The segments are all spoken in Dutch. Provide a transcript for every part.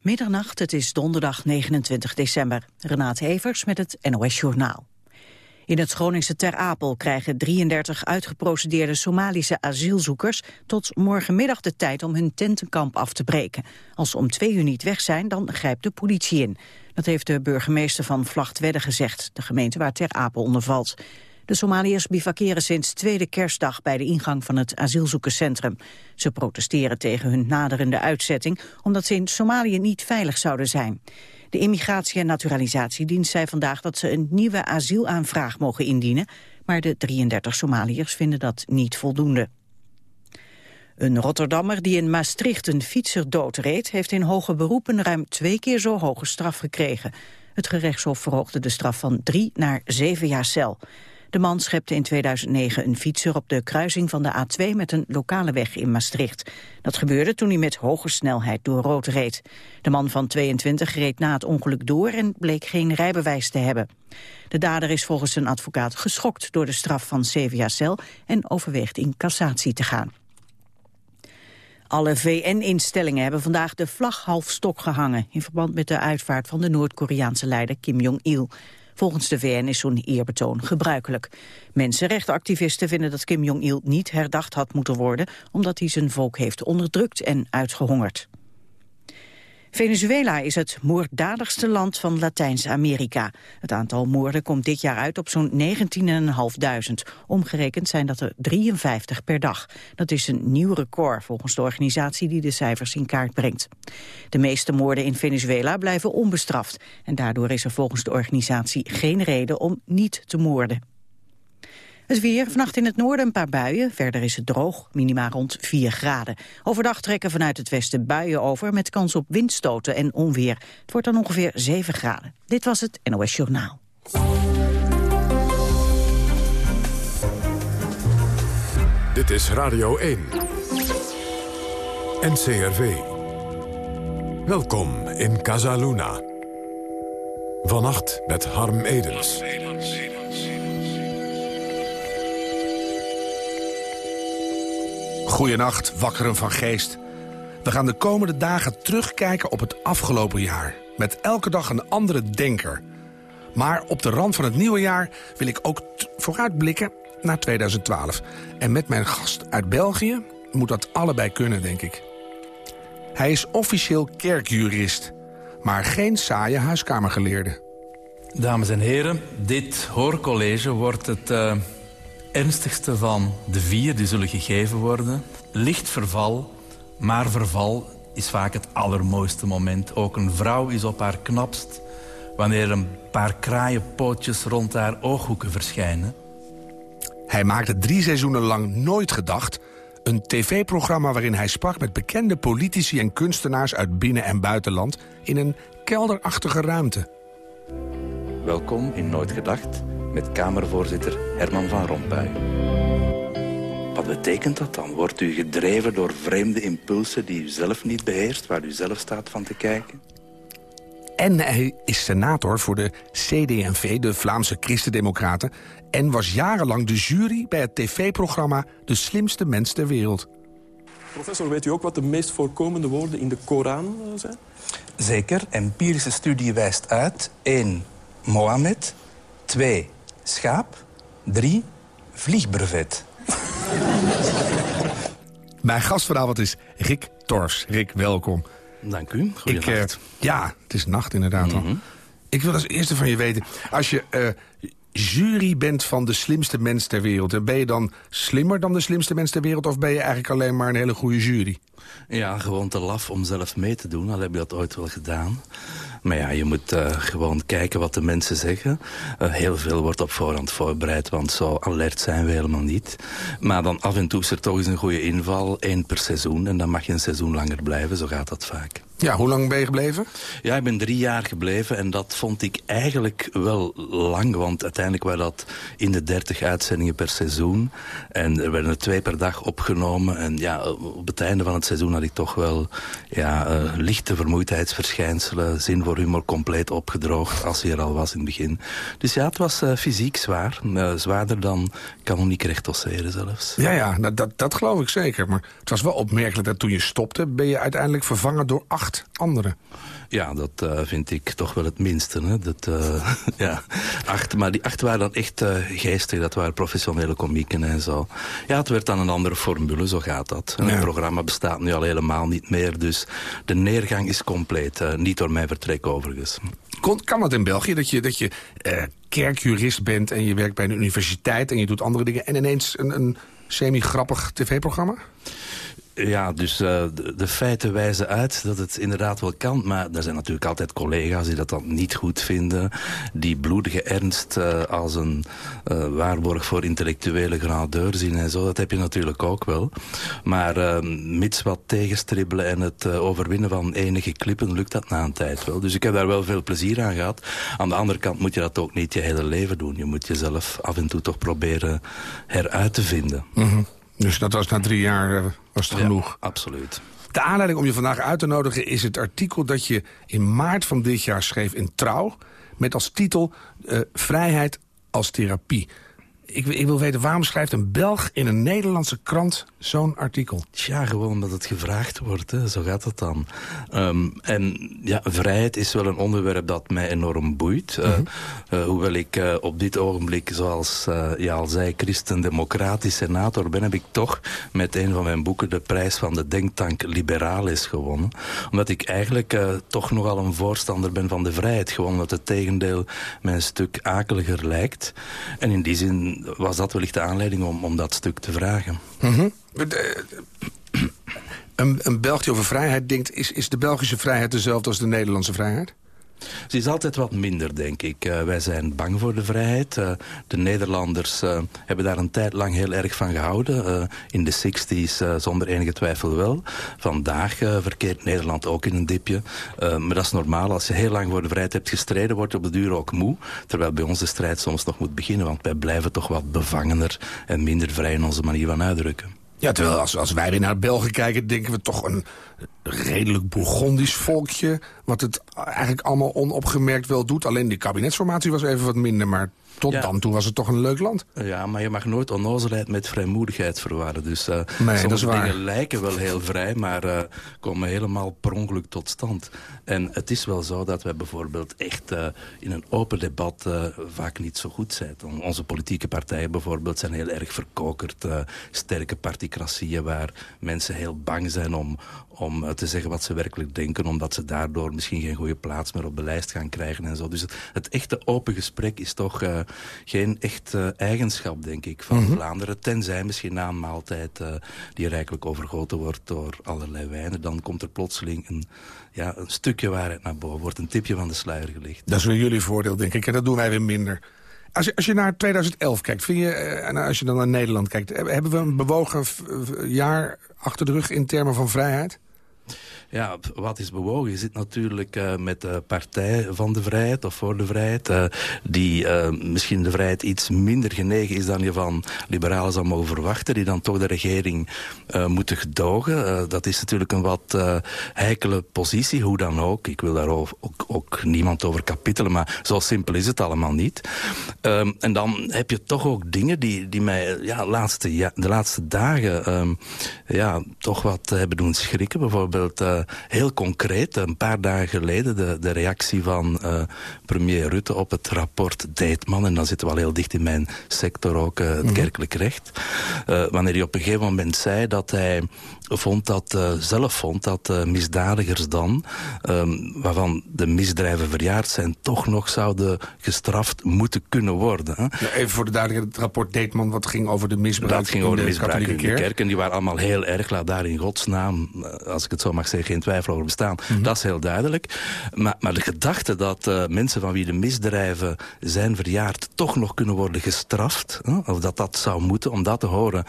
Middernacht, het is donderdag 29 december. Renate Evers met het NOS Journaal. In het Groningse Ter Apel krijgen 33 uitgeprocedeerde Somalische asielzoekers tot morgenmiddag de tijd om hun tentenkamp af te breken. Als ze om twee uur niet weg zijn, dan grijpt de politie in. Dat heeft de burgemeester van Vlachtwedde gezegd, de gemeente waar Ter Apel onder valt. De Somaliërs bivakeren sinds tweede kerstdag bij de ingang van het asielzoekerscentrum. Ze protesteren tegen hun naderende uitzetting, omdat ze in Somalië niet veilig zouden zijn. De Immigratie- en Naturalisatiedienst zei vandaag dat ze een nieuwe asielaanvraag mogen indienen, maar de 33 Somaliërs vinden dat niet voldoende. Een Rotterdammer die in Maastricht een fietser doodreed... heeft in hoge beroepen ruim twee keer zo hoge straf gekregen. Het gerechtshof verhoogde de straf van drie naar zeven jaar cel. De man schepte in 2009 een fietser op de kruising van de A2 met een lokale weg in Maastricht. Dat gebeurde toen hij met hoge snelheid door rood reed. De man van 22 reed na het ongeluk door en bleek geen rijbewijs te hebben. De dader is volgens zijn advocaat geschokt door de straf van zeven jaar cel en overweegt in cassatie te gaan. Alle VN-instellingen hebben vandaag de vlag half stok gehangen... in verband met de uitvaart van de Noord-Koreaanse leider Kim Jong-il. Volgens de VN is zo'n eerbetoon gebruikelijk. Mensenrechtenactivisten vinden dat Kim Jong-il niet herdacht had moeten worden... omdat hij zijn volk heeft onderdrukt en uitgehongerd. Venezuela is het moorddadigste land van Latijns-Amerika. Het aantal moorden komt dit jaar uit op zo'n 19.500. Omgerekend zijn dat er 53 per dag. Dat is een nieuw record volgens de organisatie die de cijfers in kaart brengt. De meeste moorden in Venezuela blijven onbestraft. En daardoor is er volgens de organisatie geen reden om niet te moorden. Het weer, vannacht in het noorden een paar buien. Verder is het droog, minima rond 4 graden. Overdag trekken vanuit het westen buien over... met kans op windstoten en onweer. Het wordt dan ongeveer 7 graden. Dit was het NOS Journaal. Dit is Radio 1. NCRV. Welkom in Casaluna. Vannacht met Harm Edens. Goedenacht, wakkeren van geest. We gaan de komende dagen terugkijken op het afgelopen jaar. Met elke dag een andere denker. Maar op de rand van het nieuwe jaar wil ik ook vooruitblikken naar 2012. En met mijn gast uit België moet dat allebei kunnen, denk ik. Hij is officieel kerkjurist, maar geen saaie huiskamergeleerde. Dames en heren, dit hoorcollege wordt het... Uh ernstigste van de vier die zullen gegeven worden. Licht verval, maar verval is vaak het allermooiste moment. Ook een vrouw is op haar knapst wanneer een paar kraaienpootjes rond haar ooghoeken verschijnen. Hij maakte drie seizoenen lang Nooit Gedacht... een tv-programma waarin hij sprak met bekende politici en kunstenaars... uit binnen- en buitenland in een kelderachtige ruimte. Welkom in Nooit Gedacht met Kamervoorzitter Herman van Rompuy. Wat betekent dat dan? Wordt u gedreven door vreemde impulsen die u zelf niet beheerst... waar u zelf staat van te kijken? En hij is senator voor de CD&V, de Vlaamse Christendemocraten... en was jarenlang de jury bij het tv-programma De Slimste Mens ter Wereld. Professor, weet u ook wat de meest voorkomende woorden in de Koran eh, zijn? Zeker. Empirische studie wijst uit. 1. Mohammed. 2 schaap. Drie, vliegbrevet. Mijn gast vanavond is Rick Tors. Rick, welkom. Dank u. Goedenacht. Ik, uh, ja, het is nacht inderdaad al. Mhm. Ik wil als eerste van je weten... als je uh, jury bent van de slimste mens ter wereld... ben je dan slimmer dan de slimste mens ter wereld... of ben je eigenlijk alleen maar een hele goede jury? Ja, gewoon te laf om zelf mee te doen. Al heb je dat ooit wel gedaan. Maar ja, je moet uh, gewoon kijken wat de mensen zeggen. Uh, heel veel wordt op voorhand voorbereid, want zo alert zijn we helemaal niet. Maar dan af en toe is er toch eens een goede inval, één per seizoen. En dan mag je een seizoen langer blijven, zo gaat dat vaak. Ja, hoe lang ben je gebleven? Ja, ik ben drie jaar gebleven en dat vond ik eigenlijk wel lang. Want uiteindelijk waren dat in de dertig uitzendingen per seizoen. En er werden er twee per dag opgenomen. En ja, op het einde van het seizoen had ik toch wel ja, uh, lichte vermoeidheidsverschijnselen. Zin voor humor compleet opgedroogd, als hij er al was in het begin. Dus ja, het was uh, fysiek zwaar. Uh, zwaarder dan kanoniek rechtsdosseren zelfs. Ja, ja, nou, dat, dat geloof ik zeker. Maar het was wel opmerkelijk dat toen je stopte... ben je uiteindelijk vervangen door acht acht anderen. Ja, dat uh, vind ik toch wel het minste. Hè? Dat, uh, ja, acht, maar die acht waren dan echt uh, geestig. Dat waren professionele komieken en zo. Ja, het werd dan een andere formule, zo gaat dat. Ja. Het programma bestaat nu al helemaal niet meer. Dus de neergang is compleet. niet door mijn vertrek overigens. Kon, kan het in België dat je, dat je kerkjurist bent... en je werkt bij een universiteit en je doet andere dingen... en ineens een, een semi-grappig tv-programma? Ja, dus uh, de, feiten wijzen uit dat het inderdaad wel kan. Maar er zijn natuurlijk altijd collega's die dat dan niet goed vinden. Die bloedige ernst uh, als een uh, waarborg voor intellectuele gradeur zien en zo. Dat heb je natuurlijk ook wel. Maar mits wat tegenstribbelen en het overwinnen van enige klippen lukt dat na een tijd wel. Dus ik heb daar wel veel plezier aan gehad. Aan de andere kant moet je dat ook niet je hele leven doen. Je moet jezelf af en toe toch proberen heruit te vinden. Mm. Dus dat was na drie jaar uh, was het ja, genoeg? absoluut. De aanleiding om je vandaag uit te nodigen is het artikel dat je in maart van dit jaar schreef in Trouw... met als titel uh, Vrijheid als therapie. Ik, ik, wil weten, waarom schrijft een Belg in een Nederlandse krant zo'n artikel? Ja, gewoon omdat het gevraagd wordt. Hè. Zo gaat het dan. Um, en ja, vrijheid is wel een onderwerp dat mij enorm boeit. Uh, mm -hmm. uh, hoewel ik uh, op dit ogenblik, zoals je al zei, christendemocratisch senator ben... heb ik toch met een van mijn boeken de prijs van de denktank Liberalis gewonnen. Omdat ik eigenlijk toch nogal een voorstander ben van de vrijheid. Gewoon omdat het tegendeel mij een stuk akeliger lijkt. En in die zin was dat wellicht de aanleiding om, om dat stuk te vragen. Mm -hmm. een, een Belg die over vrijheid denkt... Is, is de Belgische vrijheid dezelfde als de Nederlandse vrijheid? Ze is altijd wat minder, denk ik. Uh, wij zijn bang voor de vrijheid. Uh, de Nederlanders uh, hebben daar een tijd lang heel erg van gehouden. in de 60s zonder enige twijfel wel. Vandaag verkeert Nederland ook in een dipje. maar dat is normaal. Als je heel lang voor de vrijheid hebt gestreden, wordt je op de duur ook moe. Terwijl bij ons de strijd soms nog moet beginnen. Want wij blijven toch wat bevangener en minder vrij in onze manier van uitdrukken. Ja, terwijl als, wij weer naar België kijken... denken we toch een redelijk Bourgondisch volkje... wat het eigenlijk allemaal onopgemerkt wel doet. Alleen die kabinetsformatie was even wat minder... maar tot ja. dan toe was het toch een leuk land. Ja, maar je mag nooit onnozelheid met vrijmoedigheid verwarren. Dus uh, nee, sommige dingen lijken wel heel vrij... maar uh, komen helemaal per ongeluk tot stand. En het is wel zo dat wij bijvoorbeeld echt uh, in een open debat vaak niet zo goed zijn. Onze politieke partijen bijvoorbeeld zijn heel erg verkokerd. sterke particratieën waar mensen heel bang zijn om, om te zeggen wat ze werkelijk denken... omdat ze daardoor misschien geen goede plaats meer op de lijst gaan krijgen en zo. Dus het, het echte open gesprek is toch uh, geen echt uh, eigenschap, denk ik, van mm -hmm. Vlaanderen. Tenzij misschien na een maaltijd uh, die rijkelijk overgoten wordt door allerlei wijnen. Dan komt er plotseling een, ja, een stukje waarheid naar boven. Wordt een tipje van de sluier gelicht. Dat is weer jullie voordeel, denk ik. En dat doen wij weer minder. Als je, als je naar 2011 kijkt, vind je, en als je dan naar Nederland kijkt... hebben we een bewogen jaar achter de rug in termen van vrijheid? Ja, wat is bewogen? Je zit natuurlijk uh, met de Partij van de Vrijheid of voor de Vrijheid... Uh, die uh, misschien de vrijheid iets minder genegen is dan je van liberalen zou mogen verwachten... die dan toch de regering moeten gedogen. dat is natuurlijk een wat heikele positie, hoe dan ook. Ik wil daar ook, ook, niemand over kapitelen, maar zo simpel is het allemaal niet. Um, en dan heb je toch ook dingen die, die mij ja, laatste, de laatste dagen um, ja, toch wat hebben doen schrikken. Bijvoorbeeld heel concreet, een paar dagen geleden... de, de reactie van uh, premier Rutte op het rapport Deetman. En dan zitten we al heel dicht in mijn sector ook, uh, het -hmm. kerkelijk recht. Uh, wanneer hij op een gegeven moment zei dat hij vond dat, uh, zelf vond dat uh, misdadigers dan, um, waarvan de misdrijven verjaard zijn, toch nog zouden gestraft moeten kunnen worden. Hè? Ja, even voor de duidelijkheid, het rapport Deetman, wat ging over de misbruik dat ging over de, de misbruik in de kerk. En die waren allemaal heel erg, laat daar in godsnaam, als ik het zo mag zeggen, geen twijfel over bestaan. Mm -hmm. Dat is heel duidelijk. Maar, maar de gedachte dat uh, mensen van wie de misdrijven zijn verjaard, toch nog kunnen worden gestraft, hè? of dat dat zou moeten, om dat te horen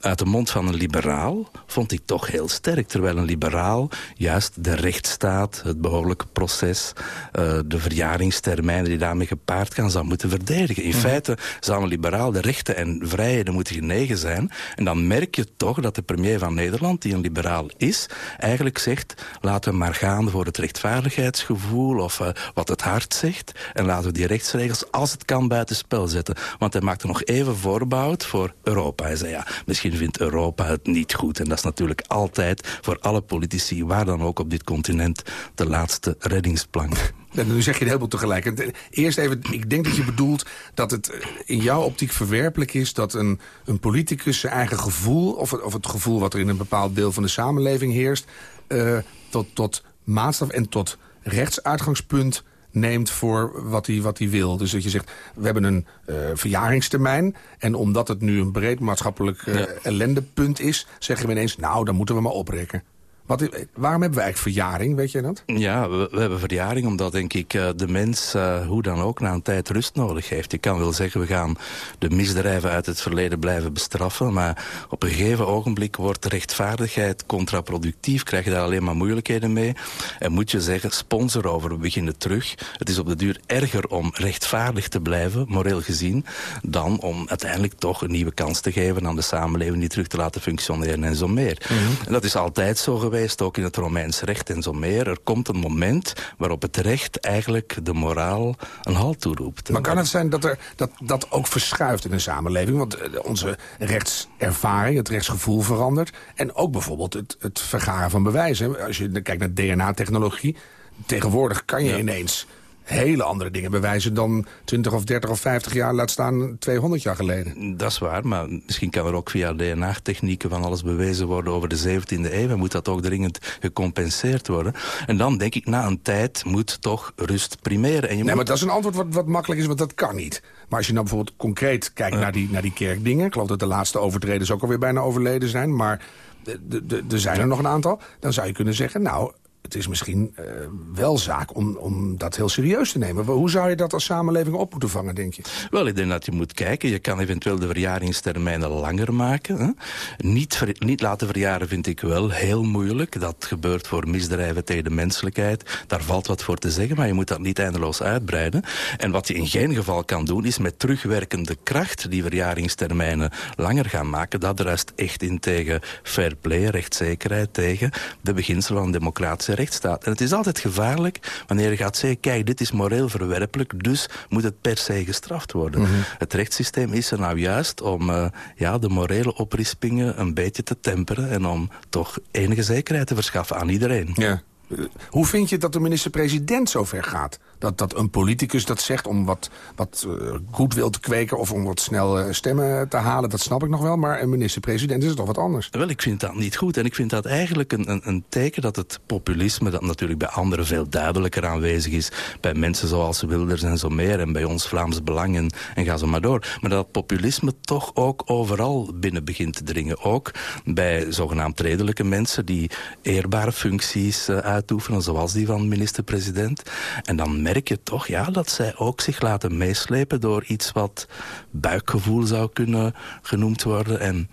uit de mond van een liberaal, vond ik toch heel sterk. Terwijl een liberaal juist de rechtsstaat, het behoorlijke proces... Uh, de verjaringstermijnen die daarmee gepaard gaan, zou moeten verdedigen. In mm. feite zou een liberaal de rechten en vrijheden moeten genegen zijn. En dan merk je toch dat de premier van Nederland, die een liberaal is... eigenlijk zegt laten we maar gaan voor het rechtvaardigheidsgevoel of uh, wat het hart zegt... en laten we die rechtsregels, als het kan, buitenspel zetten. Want hij maakte nog even voorbouwd voor Europa. Hij zei, ja, misschien vindt Europa het niet goed. En dat is natuurlijk altijd voor alle politici... waar dan ook op dit continent de laatste reddingsplank. nu zeg je het helemaal tegelijk. Eerst even, ik denk dat je bedoelt dat het eh, in jouw optiek verwerpelijk is... dat een, een politicus zijn eigen gevoel, of of het gevoel wat er in een bepaald deel van de samenleving heerst... Uh, tot, tot maatstaf en tot rechtsuitgangspunt neemt voor wat hij, wat hij wil. Dus dat je zegt, we hebben een uh, verjaringstermijn... en omdat het nu een breed maatschappelijk uh, ja. ellendepunt is... zeggen we ineens, nou, dan moeten we maar oprekken. Wat, waarom hebben we eigenlijk verjaring, weet je dat? Ja, we, we hebben verjaring omdat, denk ik, uh, de mens uh, hoe dan ook na een tijd rust nodig heeft. Je kan wel zeggen, we gaan de misdrijven uit het verleden blijven bestraffen, maar op een gegeven ogenblik wordt rechtvaardigheid contraproductief, krijg je daar alleen maar moeilijkheden mee. En moet je zeggen, sponsor over, we beginnen terug. Het is op de duur erger om rechtvaardig te blijven, moreel gezien, dan om uiteindelijk toch een nieuwe kans te geven aan de samenleving die terug te laten functioneren en zo meer. Mm -hmm. En dat is altijd zo geweest geweest, ook in het Romeins recht en zo meer. Er komt een moment waarop het recht eigenlijk de moraal een halt toeroept. Maar kan het zijn dat er, dat, dat ook verschuift in een samenleving? Want eh, onze rechtservaring, het rechtsgevoel verandert. En ook bijvoorbeeld het, het vergaren van bewijzen. Als je kijkt naar DNA-technologie... Tegenwoordig kan je ja. ineens hele andere dingen bewijzen dan 20 of 30 of 50 jaar, laat staan 200 jaar geleden. Dat is waar, maar misschien kan er ook via DNA-technieken van alles bewezen worden over de 17e eeuw. En moet dat ook dringend gecompenseerd worden. En dan denk ik, na een tijd moet toch rust primeren. En je nee, moet... maar dat is een antwoord wat, wat makkelijk is, want dat kan niet. Maar als je nou bijvoorbeeld concreet kijkt naar, die, naar die kerkdingen... ik geloof dat de laatste overtreders ook alweer bijna overleden zijn... maar er zijn er nog een aantal, dan zou je kunnen zeggen... nou, het is misschien uh, wel zaak om, om dat heel serieus te nemen. Hoe zou je dat als samenleving op moeten vangen, denk je? Wel, ik denk dat je moet kijken. Je kan eventueel de verjaringstermijnen langer maken. Hè? Niet, niet laten verjaren vind ik wel heel moeilijk. Dat gebeurt voor misdrijven tegen de menselijkheid. Daar valt wat voor te zeggen, maar je moet dat niet eindeloos uitbreiden. En wat je in geen geval kan doen, is met terugwerkende kracht die verjaringstermijnen langer gaan maken. Dat druist echt in tegen fair play, rechtszekerheid, tegen de beginselen van democratische rechtsstaat. En het is altijd gevaarlijk wanneer je gaat zeggen... kijk, dit is moreel verwerpelijk, dus moet het per se gestraft worden. Mm -hmm. Het rechtssysteem is er nou juist om uh, ja, de morele oprispingen een beetje te temperen... en om toch enige zekerheid te verschaffen aan iedereen. Ja. Hoe vind je dat de minister-president zover gaat? Dat, dat een politicus dat zegt om wat, wat uh, goed wil te kweken... of om wat snel uh, stemmen te halen, dat snap ik nog wel. Maar een minister-president is toch wat anders? Wel, ik vind dat niet goed. En ik vind dat eigenlijk een, een, een, teken dat het populisme... dat natuurlijk bij anderen veel duidelijker aanwezig is... bij mensen zoals Wilders en zo meer... en bij ons Vlaams Belang en, ga zo maar door. Maar dat populisme toch ook overal binnen begint te dringen. Ook bij zogenaamd redelijke mensen... die eerbare functies uh, uitoefenen, zoals die van minister-president. En dan merk je toch ja, dat zij ook zich laten meeslepen door iets wat buikgevoel zou kunnen genoemd worden. En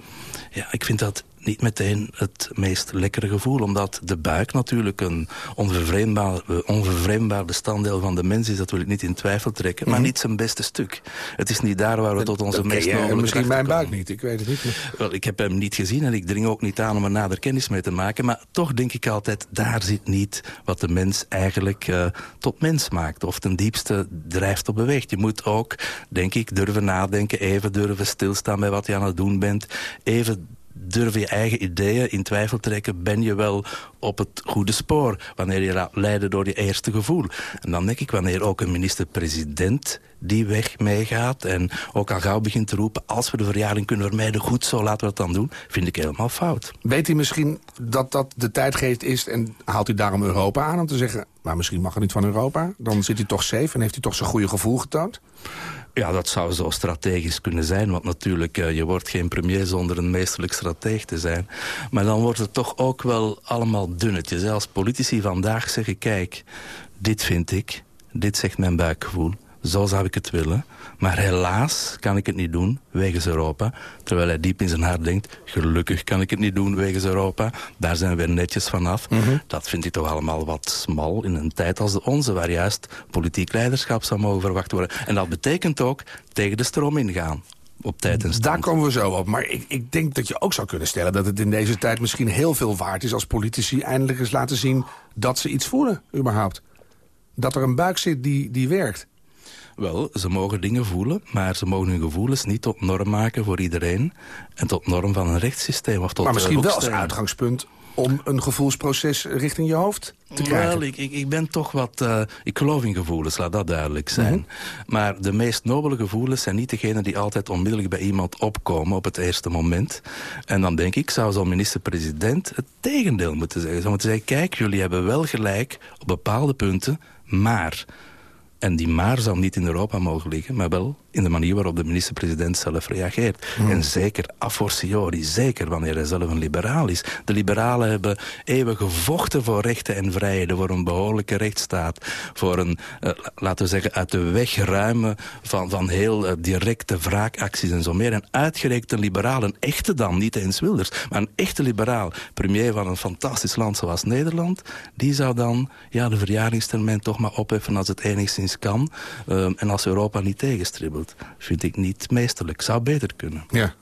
ja, ik vind dat niet meteen het meest lekkere gevoel. Omdat de buik natuurlijk een onvervreemdbaar, onvervreemdbaar bestanddeel van de mens is. Dat wil ik niet in twijfel trekken. Maar mm -hmm. niet zijn beste stuk. Het is niet daar waar we tot onze meest ja, mogelijke Misschien mijn buik niet, ik weet het niet. Maar... Wel, ik heb hem niet gezien en ik dring ook niet aan om er nader kennis mee te maken. Maar toch denk ik altijd, daar zit niet wat de mens eigenlijk uh, tot mens maakt. Of ten diepste drijft op beweegt. Je moet ook, denk ik, durven nadenken. Even durven stilstaan bij wat je aan het doen bent. Even durf je eigen ideeën in twijfel trekken... ben je wel op het goede spoor. Wanneer je leiden door je eerste gevoel. En dan denk ik, wanneer ook een minister-president die weg meegaat... en ook al gauw begint te roepen... als we de verjaring kunnen vermijden, goed zo, laten we het dan doen... vind ik helemaal fout. Weet hij misschien dat dat de tijdgeest is... en haalt hij daarom Europa aan om te zeggen... maar misschien mag het niet van Europa? Dan zit hij toch safe en heeft hij toch zijn goede gevoel getoond? Ja, dat zou zo strategisch kunnen zijn. Want natuurlijk, uh, je wordt geen premier zonder een meesterlijk strateeg te zijn. Maar dan wordt het toch ook wel allemaal dunnetjes. Hè? Als politici vandaag zeggen, kijk, dit vind ik, dit zegt mijn buikgevoel. Zo zou ik het willen. Maar helaas kan ik het niet doen, wegens Europa. Terwijl hij diep in zijn hart denkt... gelukkig kan ik het niet doen, wegens Europa. Daar zijn we netjes vanaf. Mm -hmm. Dat vind ik toch allemaal wat smal in een tijd als de onze... waar juist politiek leiderschap zou mogen verwacht worden. En dat betekent ook tegen de stroom ingaan. op tijd en stand. Daar komen we zo op. Maar ik, ik denk dat je ook zou kunnen stellen... dat het in deze tijd misschien heel veel waard is... als politici eindelijk eens laten zien dat ze iets voelen, überhaupt. Dat er een buik zit die, die werkt. Wel, ze mogen dingen voelen, maar ze mogen hun gevoelens niet tot norm maken voor iedereen. En tot norm van een rechtssysteem of tot Maar misschien uh, wel als uitgangspunt om een gevoelsproces richting je hoofd te krijgen. Wel, ik, ik, ik ben toch wat... Uh, ik geloof in gevoelens, laat dat duidelijk zijn. Mm -hmm. Maar de meest nobele gevoelens zijn niet degene die altijd onmiddellijk bij iemand opkomen op het eerste moment. En dan denk ik, zou zo'n minister-president het tegendeel moeten zeggen. Zou moeten zeggen, kijk, jullie hebben wel gelijk op bepaalde punten, maar... En die maar zou niet in Europa mogen liggen, maar wel in de manier waarop de minister-president zelf reageert. Mm. En zeker a fortiori, zeker wanneer hij zelf een liberaal is. De liberalen hebben eeuwen gevochten voor rechten en vrijheden, voor een behoorlijke rechtsstaat, voor een, uh, laten we zeggen, uit de weg ruimen van, van heel uh, directe wraakacties en zo meer. En uitgerekend een liberaal, een echte dan, niet eens Wilders, maar een echte liberaal, premier van een fantastisch land zoals Nederland, die zou dan ja, de verjaringstermijn toch maar opheffen als het enigszins kan. Uh, en als Europa niet tegenstribbelt vind ik niet meesterlijk. Zou beter kunnen. Ja.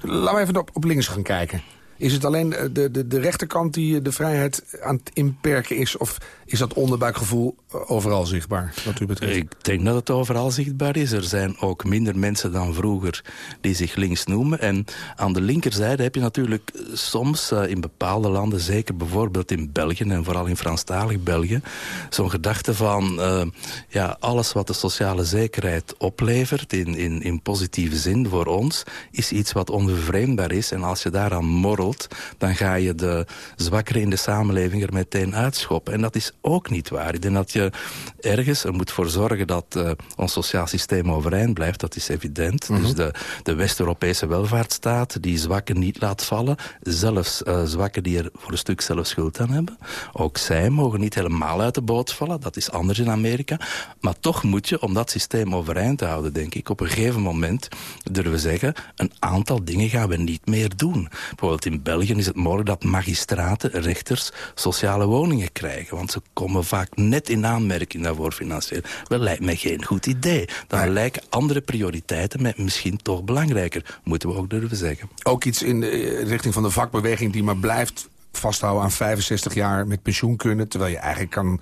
Laten we even op, op links gaan kijken. Is het alleen de, de, de rechterkant die de vrijheid aan het inperken is... of is dat onderbuikgevoel overal zichtbaar, wat u betreft? Ik denk dat het overal zichtbaar is. Er zijn ook minder mensen dan vroeger die zich links noemen. En aan de linkerzijde heb je natuurlijk soms uh, in bepaalde landen... zeker bijvoorbeeld in België en vooral in Franstalig België... zo'n gedachte van ja, alles wat de sociale zekerheid oplevert... In, in, in positieve zin voor ons, is iets wat onbevreemdbaar is. En als je daaraan morrelt, dan ga je de zwakkeren in de samenleving er meteen uitschoppen. En dat is ook niet waar. Ik denk dat je ergens er moet voor zorgen dat uh, ons sociaal systeem overeind blijft. Dat is evident. Mm -hmm. Dus de, de West-Europese welvaartsstaat die zwakken niet laat vallen. Zelfs uh, zwakken die er voor een stuk zelf schuld aan hebben. Ook zij mogen niet helemaal uit de boot vallen. Dat is anders in Amerika. Maar toch moet je, om dat systeem overeind te houden, denk ik, op een gegeven moment durven we zeggen, een aantal dingen gaan we niet meer doen. Bijvoorbeeld in België is het mogelijk dat magistraten, rechters, sociale woningen krijgen. Want ze komen vaak net in aanmerking daarvoor financieel. Dat lijkt mij geen goed idee. Dan nee. lijken andere prioriteiten mij misschien toch belangrijker. Moeten we ook durven zeggen. Ook iets in de richting van de vakbeweging die maar blijft vasthouden aan 65 jaar met pensioen kunnen... terwijl je eigenlijk kan,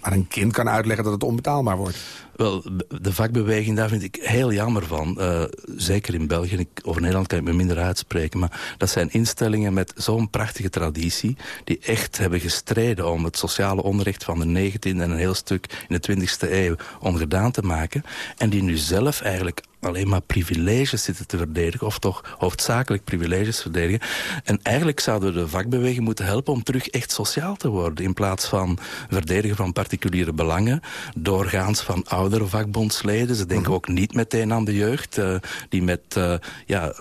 aan een kind kan uitleggen dat het onbetaalbaar wordt. Wel, de vakbeweging, daar vind ik heel jammer van. Uh, zeker in België, over Nederland kan ik me minder uitspreken... maar dat zijn instellingen met zo'n prachtige traditie... die echt hebben gestreden om het sociale onrecht van de 19e... en een heel stuk in de 20e eeuw ongedaan te maken... en die nu zelf eigenlijk alleen maar privileges zitten te verdedigen... of toch hoofdzakelijk privileges verdedigen. En eigenlijk zouden we de vakbeweging moeten helpen... om terug echt sociaal te worden... in plaats van verdedigen van particuliere belangen... doorgaans van oudere vakbondsleden. Ze denken ook niet meteen aan de jeugd... Uh, die met uh, ja,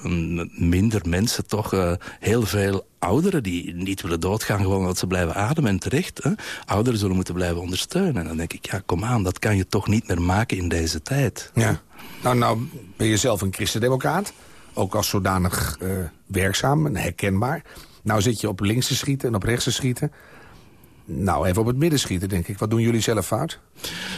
minder mensen toch uh, heel veel ouderen die niet willen doodgaan... gewoon omdat ze blijven ademen en terecht. Hè? Ouderen zullen moeten blijven ondersteunen. En dan denk ik, ja, kom aan, dat kan je toch niet meer maken in deze tijd. Ja. Nou, nou ben je zelf een christendemocraat. Ook als zodanig werkzaam en herkenbaar. Nou zit je op links te schieten en op rechts te schieten. Nou, even op het midden schieten, denk ik. Wat doen jullie zelf fout?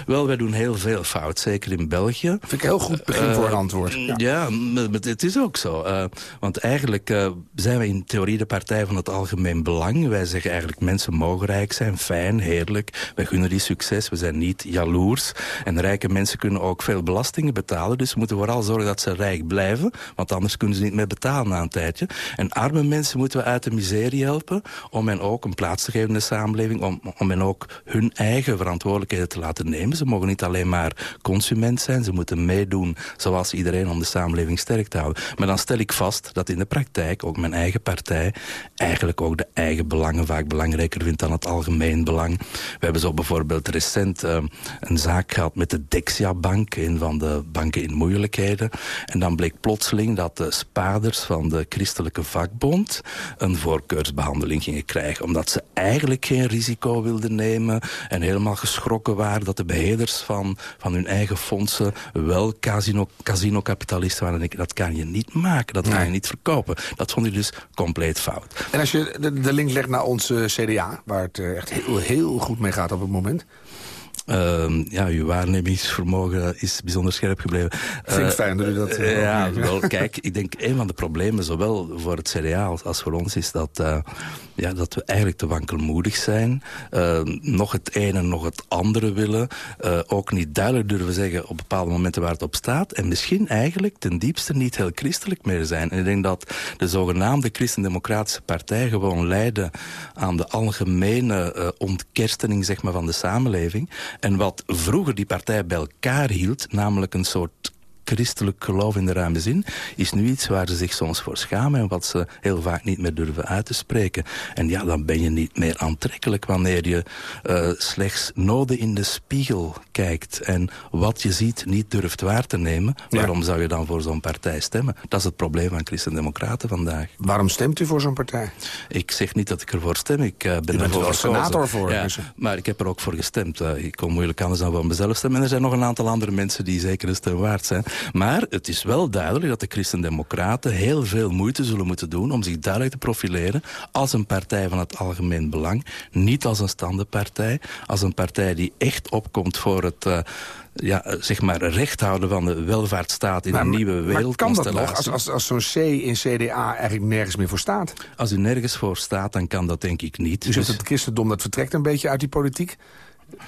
Wel, wij doen heel veel fout, zeker in België. Vind ik een heel goed begin uh, voor een antwoord. Ja, ja het is ook zo. Uh, want eigenlijk uh, zijn wij in theorie de partij van het algemeen belang. Wij zeggen eigenlijk mensen mogen rijk zijn, fijn, heerlijk. Wij gunnen die succes, we zijn niet jaloers. En rijke mensen kunnen ook veel belastingen betalen. Dus we moeten vooral zorgen dat ze rijk blijven. Want anders kunnen ze niet meer betalen na een tijdje. En arme mensen moeten we uit de miserie helpen... om hen ook een plaats te geven in de samenleving om, om hen ook hun eigen verantwoordelijkheden te laten nemen. Ze mogen niet alleen maar consument zijn, ze moeten meedoen zoals iedereen om de samenleving sterk te houden. Maar dan stel ik vast dat in de praktijk ook mijn eigen partij eigenlijk ook de eigen belangen vaak belangrijker vindt dan het algemeen belang. We hebben zo bijvoorbeeld recent uh, een zaak gehad met de Dexia-bank, een van de banken in moeilijkheden. En dan bleek plotseling dat de spaarders van de christelijke vakbond een voorkeursbehandeling gingen krijgen, omdat ze eigenlijk geen risico wilden nemen en helemaal geschrokken waren dat de beheerders van, van hun eigen fondsen wel casino, casino-kapitalisten waren. En ik, dat kan je niet maken, dat kan je niet verkopen. Dat vond ik dus compleet fout. En als je de, de link legt naar onze CDA, waar het echt heel, heel goed mee gaat op het moment... Uh, ja, uw waarnemingsvermogen is bijzonder scherp gebleven. Vind ik fijn dat u dat... Uh, ja, wel, kijk, ik denk een van de problemen, zowel voor het CDA als voor ons, is dat, uh, ja, dat we eigenlijk te wankelmoedig zijn. Uh, nog het ene, nog het andere willen. ook niet duidelijk durven zeggen op bepaalde momenten waar het op staat. En misschien eigenlijk ten diepste niet heel christelijk meer zijn. En ik denk dat de zogenaamde Christendemocratische Partij gewoon leiden aan de algemene ontkerstening zeg maar, van de samenleving. En wat vroeger die partij bij elkaar hield, namelijk een soort christelijk geloof in de ruime zin... is nu iets waar ze zich soms voor schamen... en wat ze heel vaak niet meer durven uit te spreken. En ja, dan ben je niet meer aantrekkelijk... wanneer je uh, slechts noden in de spiegel kijkt... en wat je ziet niet durft waar te nemen. Ja. Waarom zou je dan voor zo'n partij stemmen? Dat is het probleem van Christen-Democraten vandaag. Waarom stemt u voor zo'n partij? Ik zeg niet dat ik ervoor stem. Ik uh, ben er wel senator voor. Ja, dus. Maar ik heb er ook voor gestemd. Uh, ik kon moeilijk anders dan voor mezelf stemmen. En er zijn nog een aantal andere mensen die zeker een stem waard zijn. Maar het is wel duidelijk dat de Christen-Democraten heel veel moeite zullen moeten doen om zich duidelijk te profileren als een partij van het algemeen belang. Niet als een standenpartij, als een partij die echt opkomt voor het... Uh, ja, zeg maar recht houden van de welvaartsstaat in maar, een nieuwe. Maar kan dat nog, als, als, als zo'n C in CDA eigenlijk nergens meer voor staat? Als u nergens voor staat, dan kan dat denk ik niet. Zegt dus... het christendom dat vertrekt een beetje uit die politiek?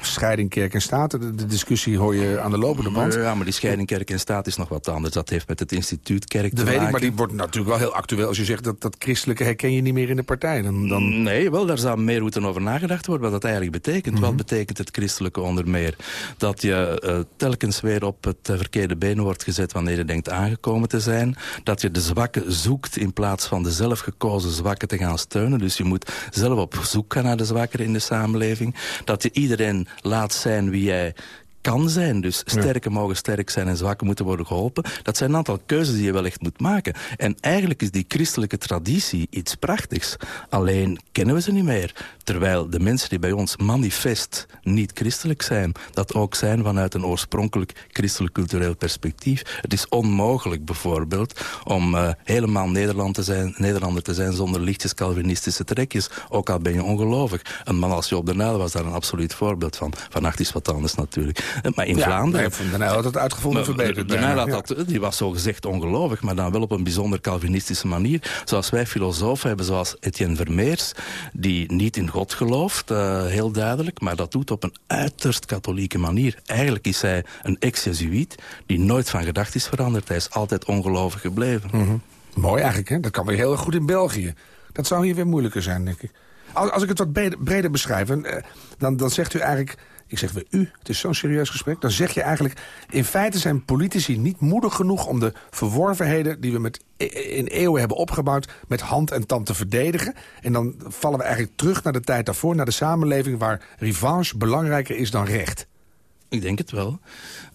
Scheiding kerk en staat. De, de, discussie hoor je aan de lopende band. Ja, maar die scheiding kerk en staat is nog wat anders. Dat heeft met het instituut kerk dat te weet maken. Ik, maar die wordt natuurlijk wel heel actueel. Als je zegt dat dat christelijke herken je niet meer in de partij. Dan, dan... Nee, wel, daar zou meer moeten over nagedacht worden. Wat dat eigenlijk betekent. Mm -hmm. Wat betekent het christelijke onder meer? Dat je uh, telkens weer op het verkeerde been wordt gezet wanneer je denkt aangekomen te zijn. Dat je de zwakken zoekt in plaats van de zelfgekozen zwakken te gaan steunen. Dus je moet zelf op zoek gaan naar de zwakkeren in de samenleving. Dat je iedereen laat zijn wie jij kan zijn. Dus sterke mogen sterk zijn en zwakken moeten worden geholpen. Dat zijn een aantal keuzes die je wel echt moet maken. En eigenlijk is die christelijke traditie iets prachtigs. Alleen kennen we ze niet meer. Terwijl de mensen die bij ons manifest niet christelijk zijn... dat ook zijn vanuit een oorspronkelijk christelijk cultureel perspectief. Het is onmogelijk bijvoorbeeld om uh, helemaal Nederland te zijn, Nederlander te zijn... zonder lichtjes Calvinistische trekjes. Ook al ben je ongelovig. Een man als Joop de Nijl was daar een absoluut voorbeeld van. Vannacht is wat anders natuurlijk. Maar in ja, Vlaanderen... De Nijl had het uitgevonden verbeterd. De Nijl had dat, die was zo gezegd ongelovig, maar dan wel op een bijzonder Calvinistische manier. Zoals wij filosofen hebben, zoals Etienne Vermeers... die niet in God gelooft, uh, heel duidelijk... maar dat doet op een uiterst katholieke manier. Eigenlijk is hij een ex-Jezuïet die nooit van gedacht is veranderd. Hij is altijd ongelovig gebleven. Mm -hmm. Mooi eigenlijk, hè? Dat kan weer heel erg goed in België. Dat zou hier weer moeilijker zijn, denk ik. Als, ik het wat breder beschrijf, dan, dan zegt u eigenlijk ik zeg weer u, het is zo'n serieus gesprek... dan zeg je eigenlijk, in feite zijn politici niet moedig genoeg... om de verworvenheden die we met in eeuwen hebben opgebouwd... met hand en tand te verdedigen. En dan vallen we eigenlijk terug naar de tijd daarvoor... naar de samenleving waar revanche belangrijker is dan recht. Ik denk het wel.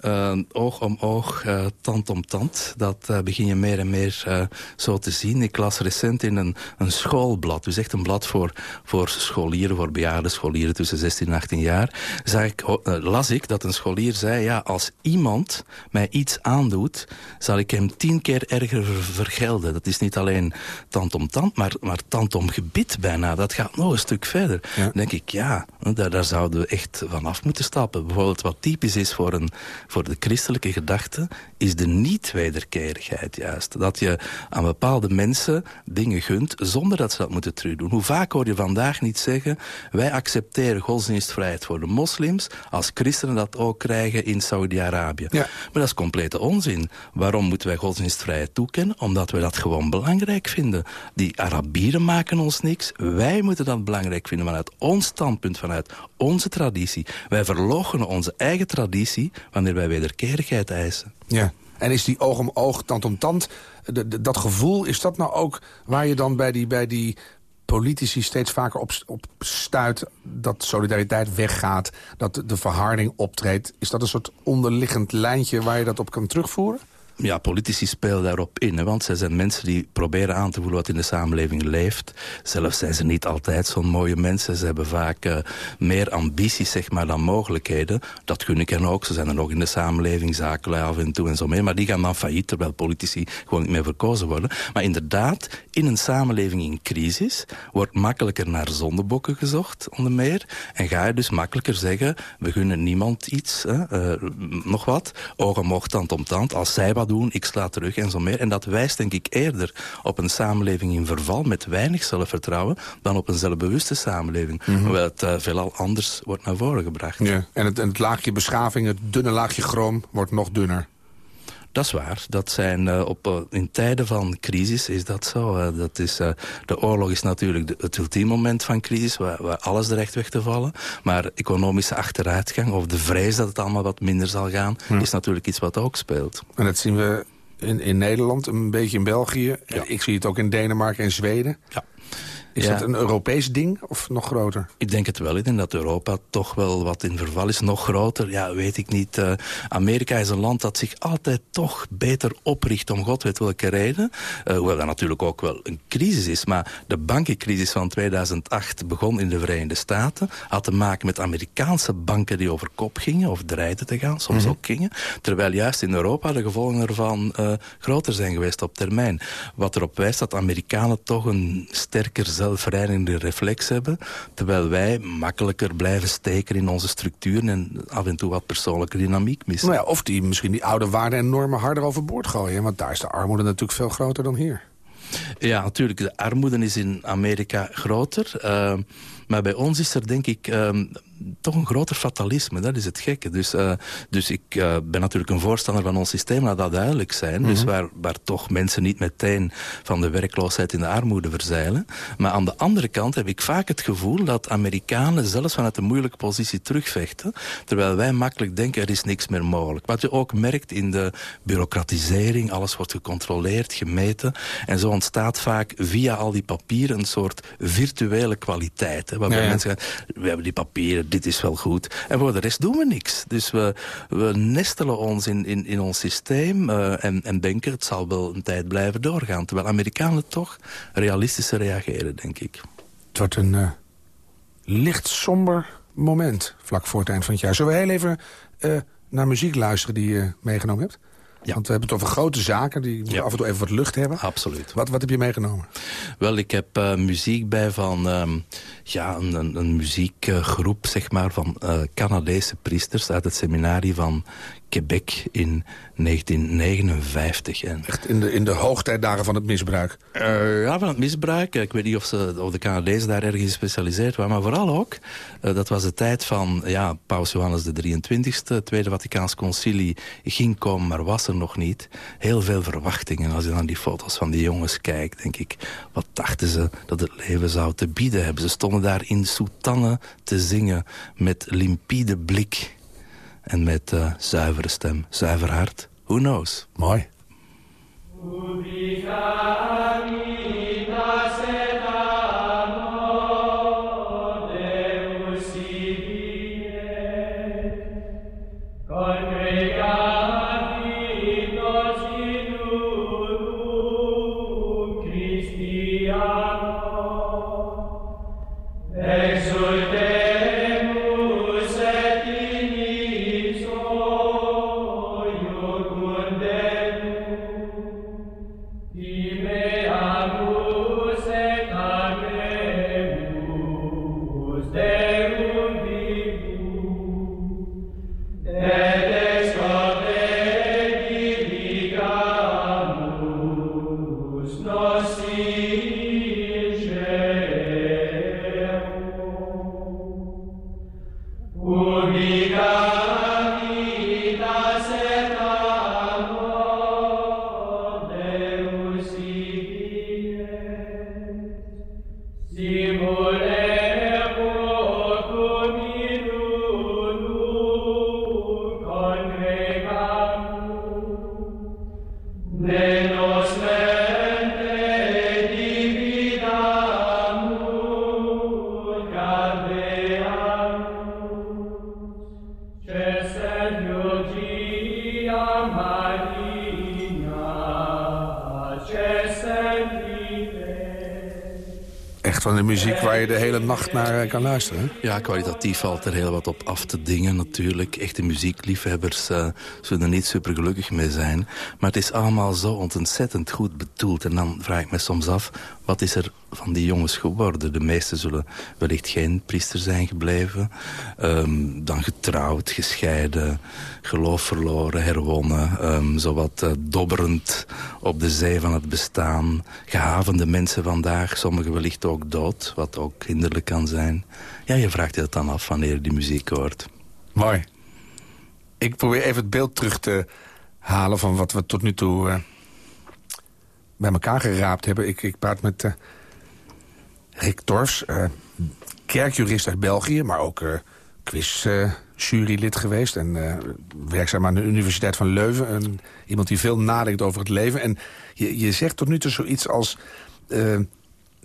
Uh, oog om oog, uh, tand om tand. Dat uh, begin je meer en meer zo te zien. Ik las recent in een, een schoolblad, dus echt een blad voor, voor scholieren, voor bejaarde scholieren tussen 16 en 18 jaar. Zag ik, las ik dat een scholier zei, ja, als iemand mij iets aandoet, zal ik hem tien keer erger vergelden. Dat is niet alleen tand om tand, maar, maar tand om gebit bijna. Dat gaat nog een stuk verder. Ja. Dan denk ik, ja, daar, daar zouden we echt vanaf moeten stappen. Bijvoorbeeld wat typisch is voor, een, voor de christelijke gedachte... is de niet-wederkerigheid juist. Dat je aan bepaalde mensen dingen gunt zonder dat ze dat moeten terugdoen. Hoe vaak hoor je vandaag niet zeggen... wij accepteren godsdienstvrijheid voor de moslims... als christenen dat ook krijgen in Saudi-Arabië. Ja. Maar dat is complete onzin. Waarom moeten wij godsdienstvrijheid toekennen? Omdat we dat gewoon belangrijk vinden. Die Arabieren maken ons niks. Wij moeten dat belangrijk vinden vanuit ons standpunt, vanuit onze traditie. Wij verloochenen onze eigen traditie wanneer wij wederkerigheid eisen. Ja. En is die oog om oog, tand om tand, dat gevoel, is dat nou ook waar je dan bij die, bij die politici steeds vaker op, op stuit... dat solidariteit weggaat, dat de verharding optreedt? Is dat een soort onderliggend lijntje waar je dat op kan terugvoeren? Ja, politici spelen daarop in. Want zij zijn mensen die proberen aan te voelen wat in de samenleving leeft. Zelf zijn ze niet altijd zo'n mooie mensen. Ze hebben vaak uh, meer ambities zeg maar, dan mogelijkheden. Dat kun ik hen ook. Ze zijn er nog in de samenleving, zakenlui af en toe en zo meer. Maar die gaan dan failliet, terwijl politici gewoon niet meer verkozen worden. Maar inderdaad, in een samenleving in crisis... wordt makkelijker naar zondebokken gezocht, onder meer. En ga je dus makkelijker zeggen... we gunnen niemand iets, hè, uh, nog wat. Ogen mocht tand om tand. Als zij wat doen, ik sla terug en zo meer. En dat wijst denk ik eerder op een samenleving in verval... met weinig zelfvertrouwen, dan op een zelfbewuste samenleving. Mm -hmm. Hoewel het uh, veelal anders wordt naar voren gebracht. Ja. En, het, en het laagje beschaving, het dunne laagje chroom, wordt nog dunner. Dat is waar. Dat zijn, uh, op, uh, in tijden van crisis is dat zo. Uh, dat is, de oorlog is natuurlijk de, het ultieme moment van crisis... Waar, waar, alles dreigt weg te vallen. Maar economische achteruitgang of de vrees dat het allemaal wat minder zal gaan... Is natuurlijk iets wat ook speelt. En dat zien we in, in Nederland, een beetje in België. Ja. Ik zie het ook in Denemarken en Zweden. Ja. Is Ja. dat een Europees ding of nog groter? Ik denk het wel. Ik denk dat Europa toch wel wat in verval is. Nog groter, ja, weet ik niet. Uh, Amerika is een land dat zich altijd toch beter opricht om god weet welke reden. Uh, hoewel dat natuurlijk ook wel een crisis is. Maar de bankencrisis van 2008 begon in de Verenigde Staten. Had te maken met Amerikaanse banken die over kop gingen of dreigden te gaan. Soms mm -hmm. ook gingen. Terwijl juist in Europa de gevolgen ervan uh, groter zijn geweest op termijn. Wat erop wijst dat Amerikanen toch een sterker zelfreinigende reflex hebben, terwijl wij makkelijker blijven steken in onze structuren en af en toe wat persoonlijke dynamiek missen. Nou ja, of die misschien die oude waarden en normen harder overboord gooien, want daar is de armoede natuurlijk veel groter dan hier. Ja, natuurlijk. De armoede is in Amerika groter. Uh, maar bij ons is er denk ik um, toch een groter fatalisme. Dat is het gekke. Dus, uh, dus ik uh, ben natuurlijk een voorstander van ons systeem, laat dat duidelijk zijn. Mm -hmm. Dus waar, waar toch mensen niet meteen van de werkloosheid in de armoede verzeilen. Maar aan de andere kant heb ik vaak het gevoel dat Amerikanen zelfs vanuit een moeilijke positie terugvechten. Terwijl wij makkelijk denken er is niks meer mogelijk. Wat je ook merkt in de bureaucratisering. Alles wordt gecontroleerd, gemeten. En zo ontstaat vaak via al die papieren een soort virtuele kwaliteit. Hè, waarbij ja, ja. mensen zeggen, we hebben die papieren, dit is wel goed. En voor de rest doen we niks. Dus we, we nestelen ons in, in, in ons systeem uh, en, en denken het zal wel een tijd blijven doorgaan. Terwijl Amerikanen toch realistischer reageren, denk ik. Het wordt een uh, licht somber moment vlak voor het eind van het jaar. Zullen we heel even naar muziek luisteren die je meegenomen hebt? Ja. Want we hebben het over grote zaken die ja. af en toe even wat lucht hebben. Absoluut. Wat, wat heb je meegenomen? Wel, ik heb uh, muziek bij van um, ja, een, een, een muziekgroep zeg maar, van uh, Canadese priesters uit het seminarie van Quebec in 1959. En Echt in de, in de hoogtijdagen van het misbruik? Uh, ja, van het misbruik. Ik weet niet of, ze, of de Canadezen daar ergens gespecialiseerd waren. Maar vooral ook, uh, dat was de tijd van ja, Paus Johannes de 23e. Het Tweede Vaticaans Concilie ging komen, maar was er nog niet. Heel veel verwachtingen. Als je dan die foto's van die jongens kijkt, denk ik... wat dachten ze dat het leven zou te bieden hebben? Ze stonden daar in soutannen te zingen met limpide blik... En met uh, zuivere stem, zuiver hart. Who knows? Mooi. Naar eh, kan luisteren. Ja, kwalitatief valt er heel wat op af te dingen natuurlijk. Echte muziekliefhebbers uh, zullen er niet super gelukkig mee zijn. Maar het is allemaal zo ontzettend goed bedoeld. En dan vraag ik me soms af, wat is er van die jongens geworden? De meesten zullen wellicht geen priester zijn gebleven. Um, dan getrouwd, gescheiden, geloof verloren, herwonnen. Um, zowat uh, dobberend op de zee van het bestaan. Gehavende mensen vandaag, sommigen wellicht ook dood. Wat ook hinderlijk kan zijn. Ja, je vraagt je dat dan af wanneer je die muziek hoort. Mooi. Ik probeer even het beeld terug te halen van wat we tot nu toe... Uh bij elkaar geraapt hebben. Ik, ik praat met uh, Rick Torfs, uh, kerkjurist uit België... maar ook uh, quizjurylid geweest en werkzaam aan de Universiteit van Leuven. En iemand die veel nadenkt over het leven. En je, je zegt tot nu toe zoiets als...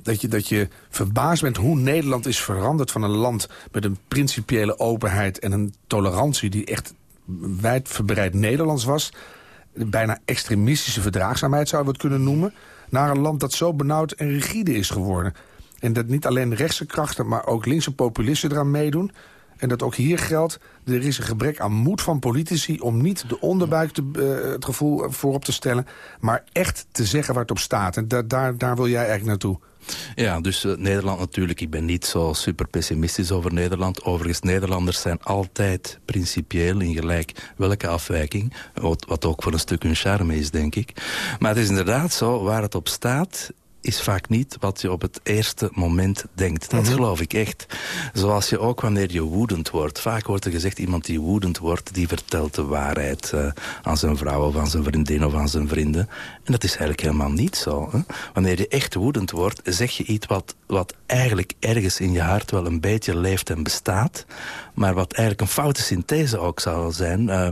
dat je, dat je verbaasd bent hoe Nederland is veranderd van een land... met een principiële openheid en een tolerantie... die echt wijdverbreid Nederlands was bijna extremistische verdraagzaamheid zouden we het kunnen noemen... naar een land dat zo benauwd en rigide is geworden. En dat niet alleen rechtse krachten, maar ook linkse populisten eraan meedoen. En dat ook hier geldt, er is een gebrek aan moed van politici... om niet de onderbuik te, uh, het gevoel voorop te stellen... maar echt te zeggen waar het op staat. En da daar, daar wil jij eigenlijk naartoe. Ja, dus uh, Nederland natuurlijk. Ik ben niet zo super pessimistisch over Nederland. Overigens, Nederlanders zijn altijd principieel in gelijk welke afwijking. Wat, wat ook voor een stuk hun charme is, denk ik. Maar het is inderdaad zo, waar het op staat is vaak niet wat je op het eerste moment denkt. Dat mhm. geloof ik echt. Zoals je ook wanneer je woedend wordt. Vaak wordt er gezegd, iemand die woedend wordt... die vertelt de waarheid uh, aan zijn vrouw of aan zijn vriendin of aan zijn vrienden. En dat is eigenlijk helemaal niet zo. Hè? Wanneer je echt woedend wordt, zeg je iets wat, wat eigenlijk ergens in je hart... wel een beetje leeft en bestaat... maar wat eigenlijk een foute synthese ook zou zijn... Uh,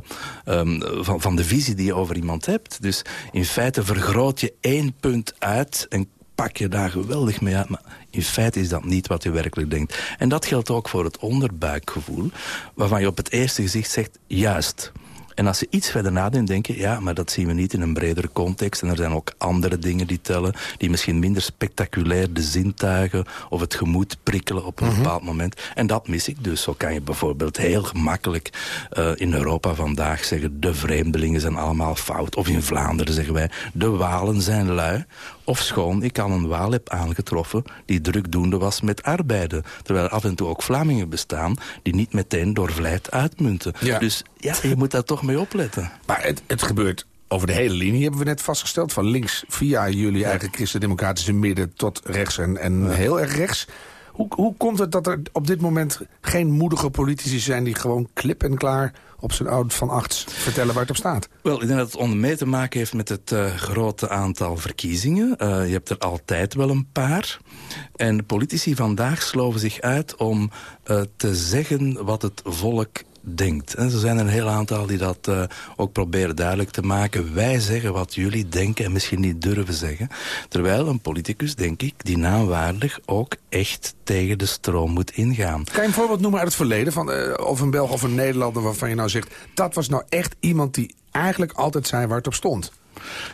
um, van, van de visie die je over iemand hebt. Dus in feite vergroot je één punt uit... en pak je daar geweldig mee uit. Maar in feite is dat niet wat je werkelijk denkt. En dat geldt ook voor het onderbuikgevoel. Waarvan je op het eerste gezicht zegt, juist... En als je iets verder nadenkt, denk je... ja, maar dat zien we niet in een bredere context. En er zijn ook andere dingen die tellen... die misschien minder spectaculair de zintuigen... of het gemoed prikkelen op een mhm. bepaald moment. En dat mis ik dus. Zo kan je bijvoorbeeld heel gemakkelijk uh, in Europa vandaag zeggen... de vreemdelingen zijn allemaal fout. Of in Vlaanderen zeggen wij... de Walen zijn lui. Of schoon, ik al een Waal heb aangetroffen... die drukdoende was met arbeiden. Terwijl er af en toe ook Vlamingen bestaan... die niet meteen door vlijt uitmunten. Ja. Dus ja, je moet daar toch mee opletten. Maar het, het gebeurt over de hele linie hebben we net vastgesteld. Van links via jullie eigen christendemocratische midden tot rechts en, en heel erg rechts. Hoe, hoe komt het dat er op dit moment geen moedige politici zijn... die gewoon klip en klaar op zijn oud van acht vertellen waar het op staat? Wel, ik denk dat het onder meer te maken heeft met het uh, grote aantal verkiezingen. Uh, je hebt er altijd wel een paar. En politici vandaag sloven zich uit om uh, te zeggen wat het volk denkt. En er zijn een heel aantal die dat uh, ook proberen duidelijk te maken. Wij zeggen wat jullie denken en misschien niet durven zeggen. Terwijl een politicus, denk ik, die naamwaardig ook echt tegen de stroom moet ingaan. Kan je een voorbeeld noemen uit het verleden? Van, uh, of een Belg of een Nederlander waarvan je nou zegt... dat was nou echt iemand die eigenlijk altijd zei waar het op stond?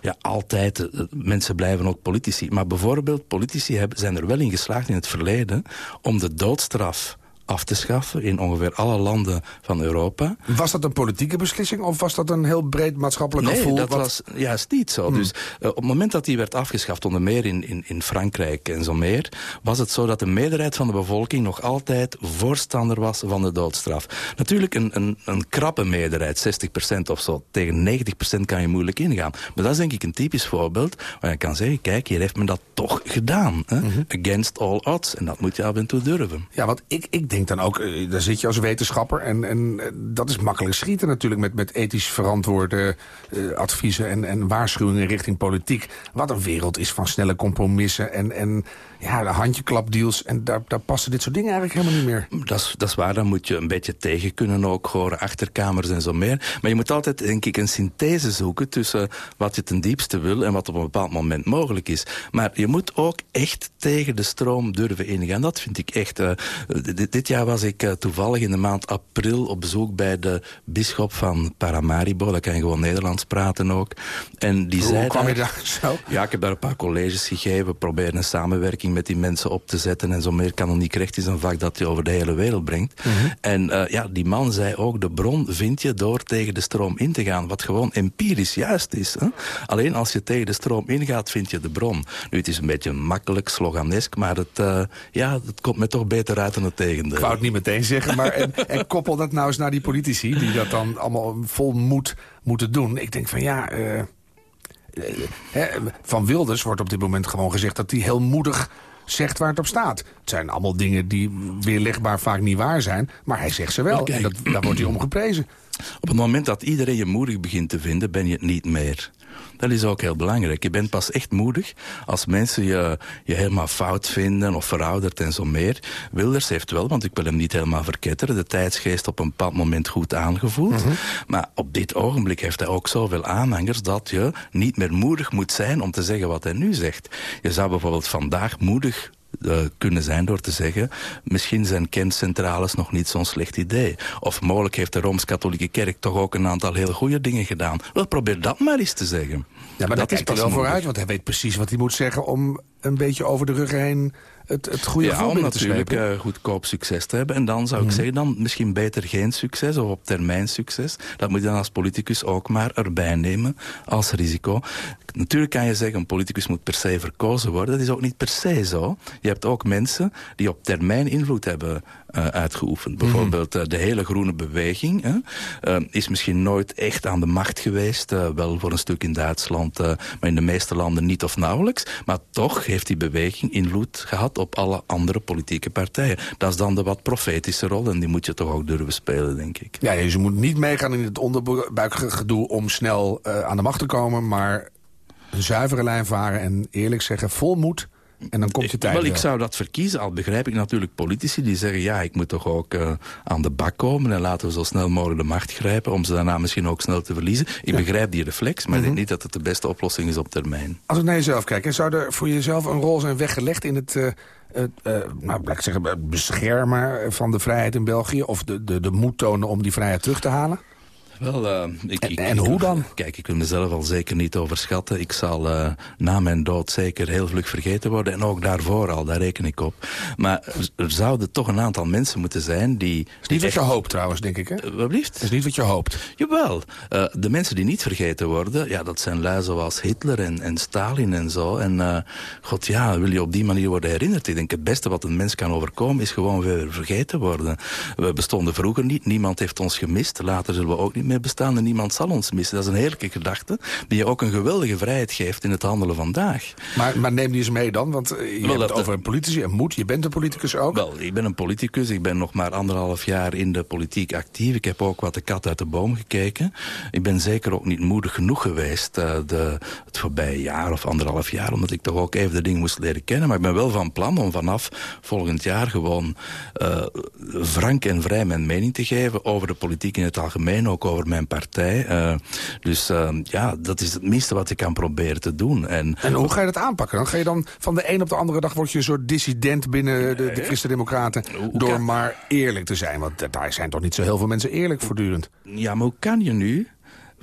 Ja, altijd. Eh, mensen blijven ook politici. Maar bijvoorbeeld, politici hebben, zijn er wel in geslaagd in het verleden... om de doodstraf af te schaffen in ongeveer alle landen van Europa. Was dat een politieke beslissing of was dat een heel breed maatschappelijk nee, gevoel? Nee, dat was juist niet zo. Hmm. Dus uh, op het moment dat die werd afgeschaft, onder meer in, in, in Frankrijk en zo meer, was het zo dat de meerderheid van de bevolking nog altijd voorstander was van de doodstraf. Natuurlijk een, een, een krappe meerderheid, 60% of zo, tegen 90% kan je moeilijk ingaan. Maar dat is denk ik een typisch voorbeeld waar je kan zeggen, kijk, hier heeft men dat toch gedaan. Hè? Mhm. Against all odds. En dat moet je af en toe durven. Ja, want ik, ik denk dan ook, uh, daar zit je als wetenschapper... en, en uh, dat is makkelijk schieten natuurlijk met, met ethisch verantwoorde uh, adviezen... En, en waarschuwingen richting politiek. Wat een wereld is van snelle compromissen en, en ja, de handjeklapdeals. En daar, daar passen dit soort dingen eigenlijk helemaal niet meer. Dat is, dat is waar, dan moet je een beetje tegen kunnen ook horen. Achterkamers en zo meer. Maar je moet altijd, denk ik, een synthese zoeken... tussen wat je ten diepste wil en wat op een bepaald moment mogelijk is. Maar je moet ook echt tegen de stroom durven ingaan. Dat vind ik echt... dit, dit dit jaar was ik uh, toevallig in de maand april op bezoek bij de bisschop van Paramaribo. Daar kan je gewoon Nederlands praten ook. En die Hoe zei kwam je daar- zo? Ja, ik heb daar een paar colleges gegeven. We proberen een samenwerking met die mensen op te zetten. En zo meer kanoniek recht is een vak dat je over de hele wereld brengt. En eh, ja, die man zei ook, de bron vind je door tegen de stroom in te gaan. Wat gewoon empirisch juist is. Hè? Alleen als je tegen de stroom ingaat, vind je de bron. Nu, het is een beetje makkelijk, sloganesk. Maar het, eh, ja, het komt me toch beter uit dan het tegendeel. Ik wou het niet meteen zeggen, maar en, en koppel dat nou eens naar die politici... die dat dan allemaal vol moed moeten doen. Ik denk van ja... eh, van Wilders wordt op dit moment gewoon gezegd dat hij heel moedig zegt waar het op staat. Het zijn allemaal dingen die weerlegbaar vaak niet waar zijn, maar hij zegt ze wel. En dat, daar wordt hij om geprezen. Op het moment dat iedereen je moedig begint te vinden, ben je het niet meer. Dat is ook heel belangrijk. Je bent pas echt moedig als mensen je, je helemaal fout vinden of verouderd en zo meer. Wilders heeft wel, want ik wil hem niet helemaal verketteren, de tijdsgeest op een bepaald moment goed aangevoeld. Maar op dit ogenblik heeft hij ook zoveel aanhangers dat je niet meer moedig moet zijn om te zeggen wat hij nu zegt. Je zou bijvoorbeeld vandaag moedig eh, kunnen zijn door te zeggen... misschien zijn kerncentrales nog niet zo'n slecht idee. Of mogelijk heeft de Rooms-Katholieke Kerk toch ook een aantal heel goede dingen gedaan. Wel, probeer dat maar eens te zeggen. Ja, maar dat hij pas wel vooruit, want hij weet precies wat hij moet zeggen... om een beetje over de rug heen het, het goede Ja, om natuurlijk slepen. eh, goedkoop succes te hebben. En dan zou ik zeggen, dan misschien beter geen succes of op termijn succes. Dat moet je dan als politicus ook maar erbij nemen als risico. Natuurlijk kan je zeggen, een politicus moet per se verkozen worden. Dat is ook niet per se zo. Je hebt ook mensen die op termijn invloed hebben eh, uitgeoefend. Bijvoorbeeld eh, de hele groene beweging hè, is misschien nooit echt aan de macht geweest. wel voor een stuk in Duitsland, maar in de meeste landen niet of nauwelijks. Maar toch heeft die beweging invloed gehad op alle andere politieke partijen. Dat is dan de wat profetische rol en die moet je toch ook durven spelen, denk ik. Ja, je moet niet meegaan in het onderbuikgedoe om snel eh, aan de macht te komen... maar een zuivere lijn varen en eerlijk zeggen, vol moed... en dan komt je tijd Wel, ik zou dat verkiezen. Al begrijp ik natuurlijk politici die zeggen... ja, ik moet toch ook eh, aan de bak komen... en laten we zo snel mogelijk de macht grijpen... om ze daarna misschien ook snel te verliezen. Ik begrijp die reflex, maar ik Mhm. denk niet dat het de beste oplossing is op termijn. Als ik naar jezelf kijk, zou er voor jezelf een rol zijn weggelegd... in het, eh, het eh, nou, laat ik zeggen, beschermen van de vrijheid in België... of de, de, de moed tonen om die vrijheid terug te halen? Wel, eh, ik, En- ik- en ik- hoe dan? Kijk, ik wil mezelf al zeker niet overschatten. Ik zal eh, na mijn dood zeker heel vlug vergeten worden. En ook daarvoor al, daar reken ik op. Maar er, zouden toch een aantal mensen moeten zijn die... Dat is niet wat je hoopt trouwens, denk ik, hè? Eh, Wat blieft? Is niet wat je hoopt. Jawel. Eh, de mensen die niet vergeten worden, ja, dat zijn lui zoals Hitler en, en Stalin en zo. En eh, god ja, wil je op die manier worden herinnerd? Ik denk het beste wat een mens kan overkomen is gewoon weer vergeten worden. We bestonden vroeger niet, niemand heeft ons gemist. Later zullen we ook niet meer bestaan en niemand zal ons missen. Dat is een heerlijke gedachte die je ook een geweldige vrijheid geeft in het handelen vandaag. Maar, maar neem die eens mee dan, want eh, je Wel, hebt het dat- over een politici en moed. Je bent een politicus ook. Wel, ik ben een politicus. Ik ben nog maar anderhalf jaar in de politiek actief. Ik heb ook wat de kat uit de boom gekeken. Ik ben zeker ook niet moedig genoeg geweest eh, de, het voorbije jaar of anderhalf jaar. Omdat ik toch ook even de dingen moest leren kennen. Maar ik ben wel van plan om vanaf volgend jaar gewoon eh, frank en vrij mijn mening te geven over de politiek in het algemeen. Ook over mijn partij. Eh, dus eh, ja, dat is het minste wat ik kan proberen te doen. En, En hoe ga je dat aanpakken? Dan ga je dan van de een op de andere dag word je een soort dissident binnen de, de Christen-Democraten door kan- maar eerlijk te zijn. Want daar zijn toch niet zo heel veel mensen eerlijk voortdurend. Ja, maar hoe kan je nu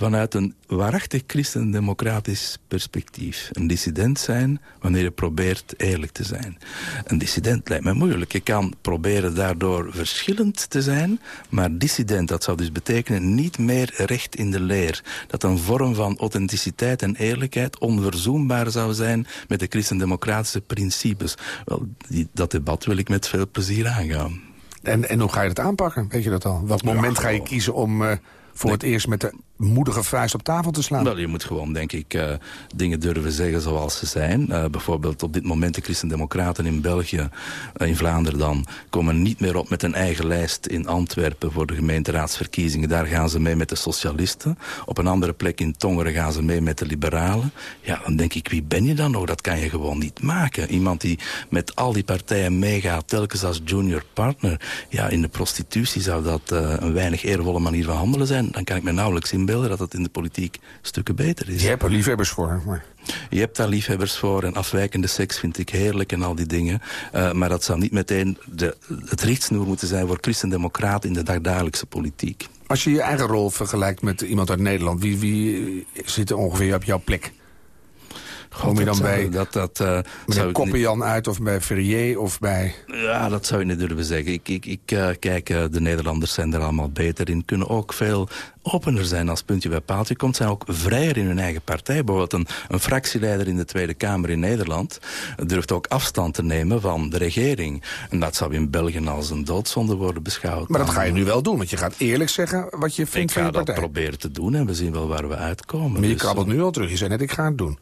vanuit een waarachtig christendemocratisch perspectief een dissident zijn wanneer je probeert eerlijk te zijn? Een dissident lijkt me moeilijk. Je kan proberen daardoor verschillend te zijn, maar dissident, dat zou dus betekenen niet meer recht in de leer. Dat een vorm van authenticiteit en eerlijkheid onverzoenbaar zou zijn met de christendemocratische principes. Wel, die, dat debat wil ik met veel plezier aangaan. En, en hoe ga je dat aanpakken? Weet je dat al? Welk moment ga je kiezen om eh, voor het eerst met de moedige vuist op tafel te slaan? Wel, je moet gewoon, denk ik, eh, dingen durven zeggen zoals ze zijn. Eh, bijvoorbeeld op dit moment de Christen-Democraten in België, eh, in Vlaanderen dan, komen niet meer op met een eigen lijst in Antwerpen voor de gemeenteraadsverkiezingen. Daar gaan ze mee met de socialisten. Op een andere plek in Tongeren gaan ze mee met de liberalen. Ja, dan denk ik, wie ben je dan nog? Dat kan je gewoon niet maken. Iemand die met al die partijen meegaat, telkens als junior partner. Ja, in de prostitutie zou dat een weinig eervolle manier van handelen zijn. zijn... dan kan ik me nauwelijks inbeelden dat het in de politiek stukken beter is. Je hebt er liefhebbers voor. Maar... Je hebt daar liefhebbers voor en afwijkende seks vind ik heerlijk en al die dingen. Uh, maar dat zou niet meteen de, het richtsnoer moeten zijn voor christendemocraten in de dagdagelijkse politiek. Als je je eigen rol vergelijkt met iemand uit Nederland... wie, wie zit er ongeveer op jouw plek? Kom je dan bij dat, dat, uh, meneer Koppenjan uit of bij Ferrier of bij... Ja, dat zou je niet durven zeggen. Ik, ik, ik uh, kijk, uh, de Nederlanders zijn er allemaal beter in. Kunnen ook veel opener zijn als puntje bij paaltje komt. Zijn ook vrijer in hun eigen partij. Bijvoorbeeld een, een fractieleider in de Tweede Kamer in Nederland... durft ook afstand te nemen van de regering. En dat zou in België als een doodzonde worden beschouwd. Maar dat ga je nu wel doen, want je gaat eerlijk zeggen wat je vindt van je partij. Ik ga dat proberen te doen en we zien wel waar we uitkomen. Maar je dus, krabbelt nu al terug. Je zei net, ik ga het doen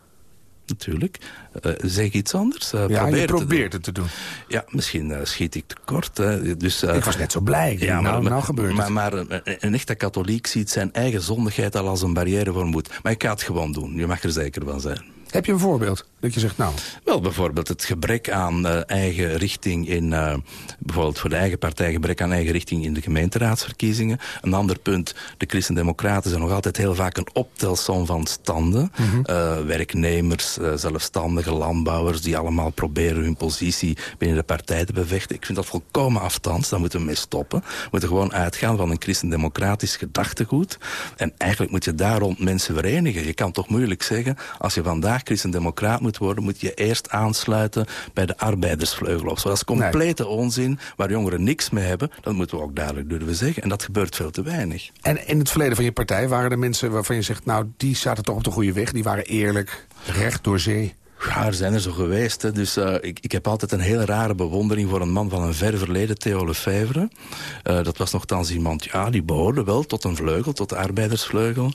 natuurlijk. Uh, zeg iets anders. Uh, ja, probeer je probeert het te doen. Ja, misschien uh, schiet ik tekort. dus, ik was net zo blij. Ja, nou, maar, nou gebeurt maar, maar een echte katholiek ziet zijn eigen zondigheid al als een barrière voor moed. Maar ik ga het gewoon doen. Je mag er zeker van zijn. Heb je een voorbeeld dat je zegt nou? Wel, bijvoorbeeld het gebrek aan uh, eigen richting in... Uh, bijvoorbeeld voor de eigen partij gebrek aan eigen richting in de gemeenteraadsverkiezingen. Een ander punt, de Christen-Democraten zijn nog altijd heel vaak een optelsom van standen. Mm -hmm. uh, werknemers, zelfstandige landbouwers... die allemaal proberen hun positie binnen de partij te bevechten. Ik vind dat volkomen aftans, daar moeten we mee stoppen. We moeten gewoon uitgaan van een christendemocratisch gedachtegoed. En eigenlijk moet je daar rond mensen verenigen. Je kan toch moeilijk zeggen, als je vandaag vandaag christendemocraat moet worden... moet je eerst aansluiten bij de arbeidersvleugel of zo. Dat is complete nee. onzin, waar jongeren niks mee hebben. Dat moeten we ook duidelijk durven zeggen. En dat gebeurt veel te weinig. En in het verleden van je partij waren er mensen waarvan je zegt... nou, die zaten toch op de goede weg, die waren eerlijk, recht door zee... Ja, er zijn er zo geweest. Hè. Dus uh, ik, ik heb altijd een hele rare bewondering voor een man van een ver verleden, Theo Lefevre. Uh, dat was nogthans iemand, ja, die behoorde wel tot een vleugel, tot de arbeidersvleugel.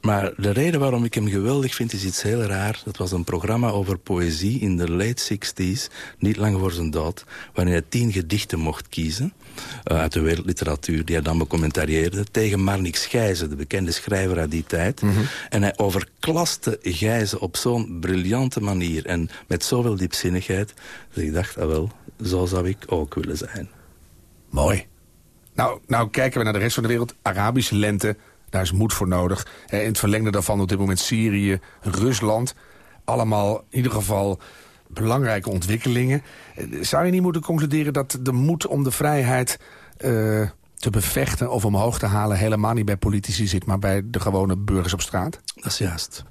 Maar de reden waarom ik hem geweldig vind is iets heel raar. Dat was een programma over poëzie in de late 60s, niet lang voor zijn dood, waarin hij tien gedichten mocht kiezen uh, uit de wereldliteratuur, die hij dan becommentarieerde, tegen Marnix Gijzen, de bekende schrijver uit die tijd. Mm -hmm. En hij overklaste Gijzen op zo'n briljante manier en met zoveel diepzinnigheid, dat ik dacht, ah wel, zo zou ik ook willen zijn. Mooi. Nou, nou kijken we naar de rest van de wereld. Arabische lente, daar is moed voor nodig. In het verlengde daarvan op dit moment Syrië, Rusland. Allemaal in ieder geval belangrijke ontwikkelingen. Zou je niet moeten concluderen dat de moed om de vrijheid... Uh, te bevechten of omhoog te halen... helemaal niet bij politici zit, maar bij de gewone burgers op straat? Dat is juist.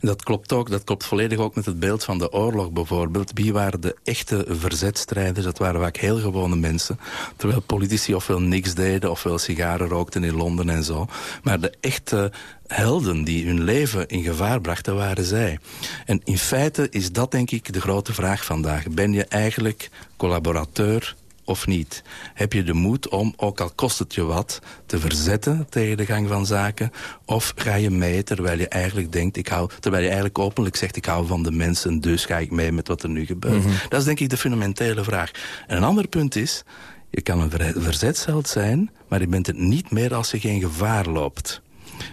En dat klopt ook. Dat klopt volledig ook met het beeld van de oorlog bijvoorbeeld. Wie waren de echte verzetstrijders? Dat waren vaak heel gewone mensen. Terwijl politici ofwel niks deden... ofwel sigaren rookten in Londen en zo. Maar de echte helden die hun leven in gevaar brachten, waren zij. En in feite is dat denk ik de grote vraag vandaag. Ben je eigenlijk collaborateur of niet? Heb je de moed om, ook al kost het je wat, te verzetten tegen de gang van zaken? Of ga je mee terwijl je eigenlijk denkt, ik hou, terwijl je eigenlijk openlijk zegt, ik hou van de mensen, dus ga ik mee met wat er nu gebeurt? Mm -hmm. Dat is denk ik de fundamentele vraag. En een ander punt is, je kan een ver verzetsheld zijn, maar je bent het niet meer als je geen gevaar loopt.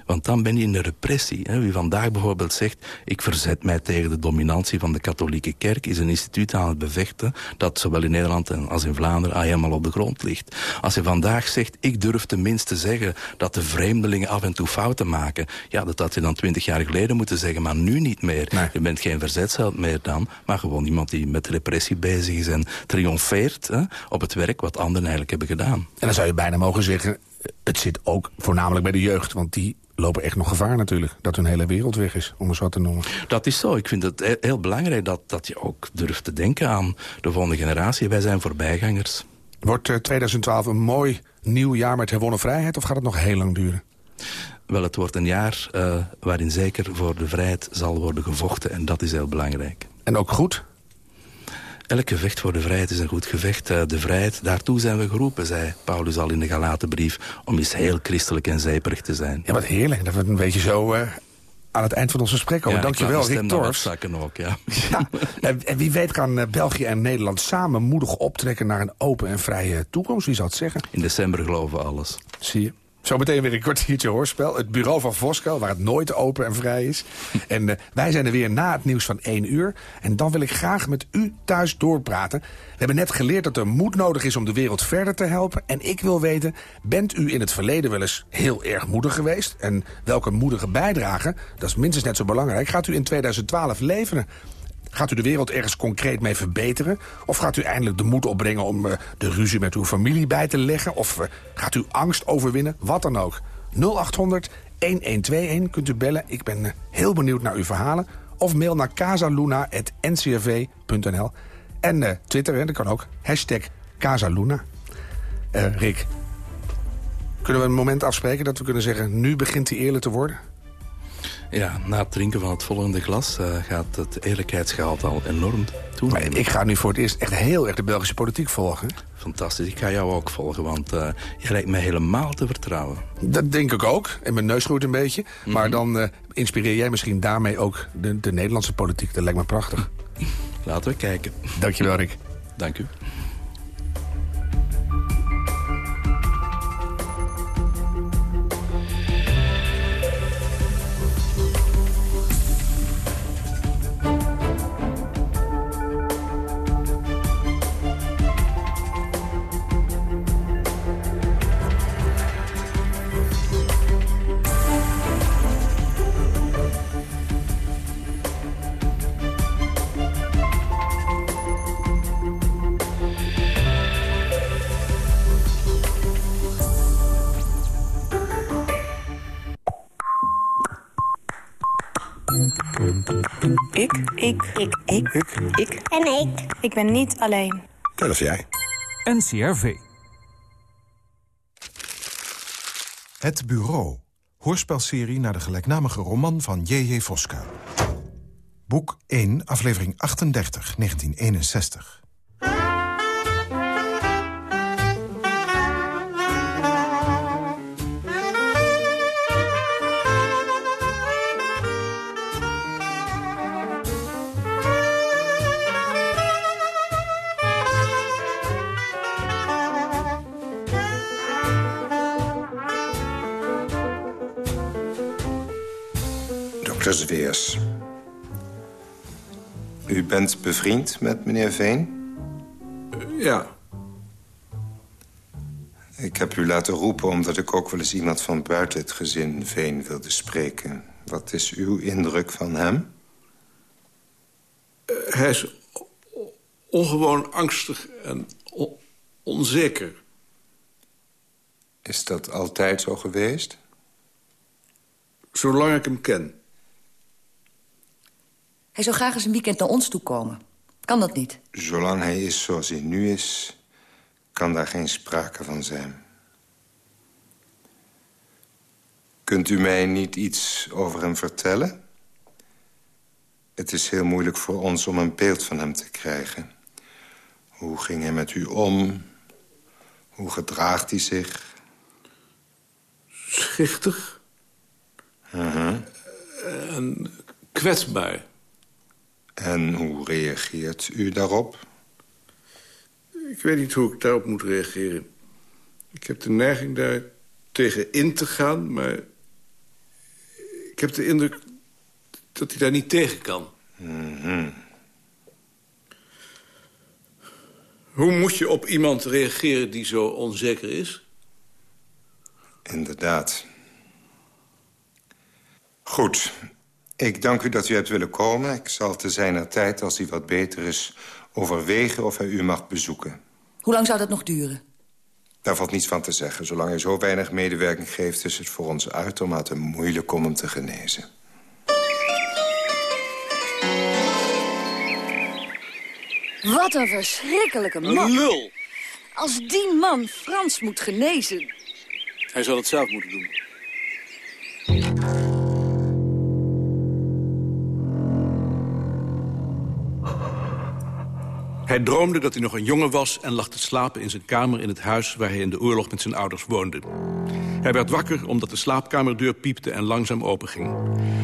Want dan ben je in de repressie. Hè. Wie vandaag bijvoorbeeld zegt... ik verzet mij tegen de dominantie van de katholieke kerk... is een instituut aan het bevechten... dat zowel in Nederland als in Vlaanderen al helemaal op de grond ligt. Als je vandaag zegt... ik durf tenminste zeggen dat de vreemdelingen af en toe fouten maken... ja, dat had je dan twintig jaar geleden moeten zeggen... maar nu niet meer. Nee. Je bent geen verzetsheld meer dan... maar gewoon iemand die met repressie bezig is... en triomfeert hè, op het werk wat anderen eigenlijk hebben gedaan. En dan zou je bijna mogen zeggen het zit ook voornamelijk bij de jeugd. Want die lopen echt nog gevaar natuurlijk. Dat hun hele wereld weg is, om het zo te noemen. Dat is zo. Ik vind het heel belangrijk dat, dat je ook durft te denken aan de volgende generatie. Wij zijn voorbijgangers. Wordt uh, 2012 een mooi nieuw jaar met herwonnen vrijheid... of gaat het nog heel lang duren? Wel, het wordt een jaar uh, waarin zeker voor de vrijheid zal worden gevochten. En dat is heel belangrijk. En ook goed? Elk gevecht voor de vrijheid is een goed gevecht. De vrijheid, daartoe zijn we geroepen, zei Paulus al in de Galatenbrief... om eens heel christelijk en zeperig te zijn. Ja, wat heerlijk. Dat we een beetje zo uh, aan het eind van ons gesprek komen. Ja, Dankjewel, Rick Torfs. ook, ja. ja en, en, wie weet gaan België en Nederland samen moedig optrekken... naar een open en vrije toekomst, wie zou het zeggen? In december geloven we alles. Zie je. Zometeen weer een kwartiertje hoorspel. Het bureau van Voskel, waar het nooit open en vrij is. En uh, wij zijn er weer na het nieuws van 1 uur. En dan wil ik graag met u thuis doorpraten. We hebben net geleerd dat er moed nodig is om de wereld verder te helpen. En ik wil weten, bent u in het verleden wel eens heel erg moedig geweest? En welke moedige bijdrage, dat is minstens net zo belangrijk... gaat u in 2012 leveren? Gaat u de wereld ergens concreet mee verbeteren? Of gaat u eindelijk de moed opbrengen om uh, de ruzie met uw familie bij te leggen? Of uh, gaat u angst overwinnen? Wat dan ook. 0800 1121 kunt u bellen. Ik ben uh, heel benieuwd naar uw verhalen. Of mail naar casaluna.ncrv.nl. En Twitter, hè, dat kan ook. Hashtag Casaluna. Rick, kunnen we een moment afspreken dat we kunnen zeggen... nu begint hij eerlijk te worden? Ja, na het drinken van het volgende glas uh, gaat het eerlijkheidsgehalte al enorm toenemen. ik ga nu voor het eerst echt heel erg de Belgische politiek volgen. Fantastisch, ik ga jou ook volgen, want uh, je lijkt mij helemaal te vertrouwen. Dat denk ik ook, en mijn neus groeit een beetje. Mm -hmm. Maar dan uh, inspireer jij misschien daarmee ook de, de Nederlandse politiek. Dat lijkt me prachtig. Laten we kijken. Dankjewel, Rick. Dank u. Ik. Ik. Ik. Ik. Ik. En ik. Ik ben niet alleen. Dat is jij. NCRV. Het Bureau. Hoorspelserie naar de gelijknamige roman van J.J. Voskuil. Boek 1, aflevering 38, 1961. U bent bevriend met meneer Veen? Uh, ja. Ik heb u laten roepen omdat ik ook wel eens iemand van buiten het gezin Veen wilde spreken. Wat is uw indruk van hem? Uh, hij is ongewoon angstig en on onzeker. Is dat altijd zo geweest? Zolang ik hem ken. Hij zou graag eens een weekend naar ons toe komen. Kan dat niet? Zolang hij is zoals hij nu is, kan daar geen sprake van zijn. Kunt u mij niet iets over hem vertellen? Het is heel moeilijk voor ons om een beeld van hem te krijgen. Hoe ging hij met u om? Hoe gedraagt hij zich? Schichtig. Uh -huh. En kwetsbaar. En hoe reageert u daarop? Ik weet niet hoe ik daarop moet reageren. Ik heb de neiging daar tegen in te gaan, maar... ik heb de indruk dat hij daar niet tegen kan. Mm -hmm. Hoe moet je op iemand reageren die zo onzeker is? Inderdaad. Goed, ik dank u dat u hebt willen komen. Ik zal te zijner tijd, als hij wat beter is, overwegen of hij u mag bezoeken. Hoe lang zou dat nog duren? Daar valt niets van te zeggen. Zolang hij zo weinig medewerking geeft... is het voor ons uitermate moeilijk om hem te genezen. Wat een verschrikkelijke man. Een lul. Als die man Frans moet genezen. Hij zal het zelf moeten doen. Hij droomde dat hij nog een jongen was en lag te slapen in zijn kamer in het huis waar hij in de oorlog met zijn ouders woonde. Hij werd wakker omdat de slaapkamerdeur piepte en langzaam openging.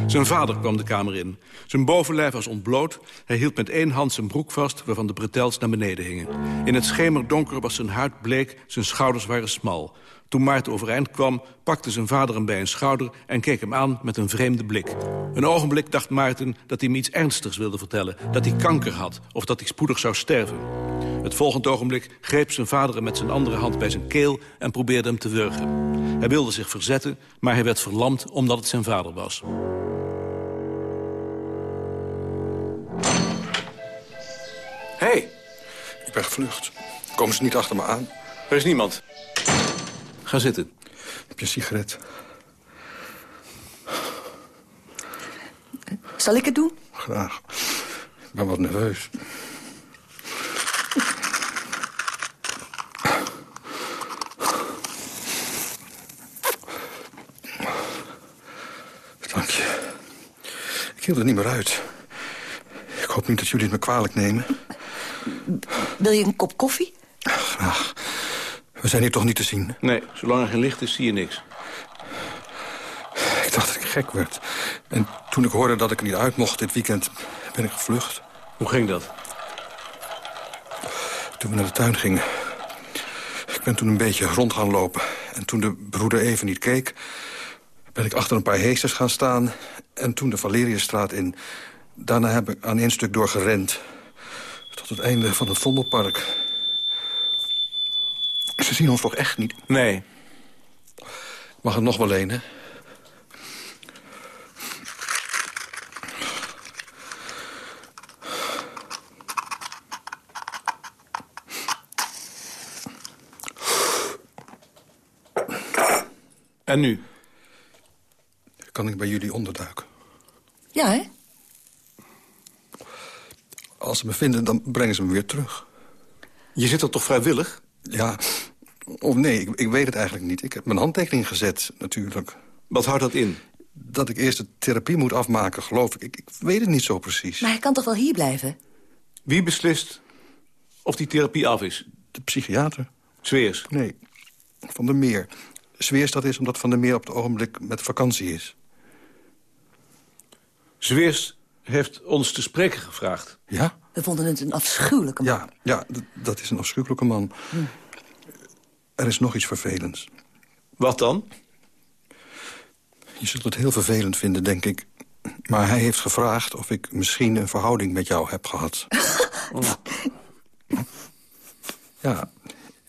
Zijn vader kwam de kamer in. Zijn bovenlijf was ontbloot. Hij hield met één hand zijn broek vast, waarvan de bretels naar beneden hingen. In het schemerdonker was zijn huid bleek, zijn schouders waren smal. Toen Maarten overeind kwam, pakte zijn vader hem bij een schouder... en keek hem aan met een vreemde blik. Een ogenblik dacht Maarten dat hij hem iets ernstigs wilde vertellen. Dat hij kanker had of dat hij spoedig zou sterven. Het volgende ogenblik greep zijn vader hem met zijn andere hand bij zijn keel... en probeerde hem te wurgen. Hij wilde zich verzetten, maar hij werd verlamd omdat het zijn vader was. Hé, hey, ik ben gevlucht. Komen ze niet achter me aan? Er is niemand. Ga zitten. Heb je een sigaret? Zal ik het doen? Graag. Ik ben wat nerveus. Dank je. Ik hield er niet meer uit. Ik hoop niet dat jullie het me kwalijk nemen. Wil je een kop koffie? Graag. We zijn hier toch niet te zien? Nee, zolang er geen licht is, zie je niks. Ik dacht dat ik gek werd. En toen ik hoorde dat ik er niet uit mocht dit weekend, ben ik gevlucht. Hoe ging dat? Toen we naar de tuin gingen. Ik ben toen een beetje rond gaan lopen. En toen de broeder even niet keek... ben ik achter een paar heesters gaan staan... en toen de Valeriusstraat in. Daarna heb ik aan één stuk door gerend. Tot het einde van het Vondelpark. Ze zien ons toch echt niet? Nee. Mag het nog wel een, hè? En nu? Kan ik bij jullie onderduiken? Ja, hè? Als ze me vinden, dan brengen ze me weer terug. Je zit er toch vrijwillig? Ja, of nee, ik, ik weet het eigenlijk niet. Ik heb mijn handtekening gezet, natuurlijk. Wat houdt dat in? Dat ik eerst de therapie moet afmaken, geloof ik. ik. Ik weet het niet zo precies. Maar hij kan toch wel hier blijven? Wie beslist of die therapie af is? De psychiater. Zweers? Nee, Van der Meer. Zweers dat is omdat Van der Meer op het ogenblik met vakantie is. Zweers heeft ons te spreken gevraagd. Ja? We vonden het een afschuwelijke man. Ja, ja dat is een afschuwelijke man. Hm. Er is nog iets vervelends. Wat dan? Je zult het heel vervelend vinden, denk ik. Maar hij heeft gevraagd of ik misschien een verhouding met jou heb gehad. ja,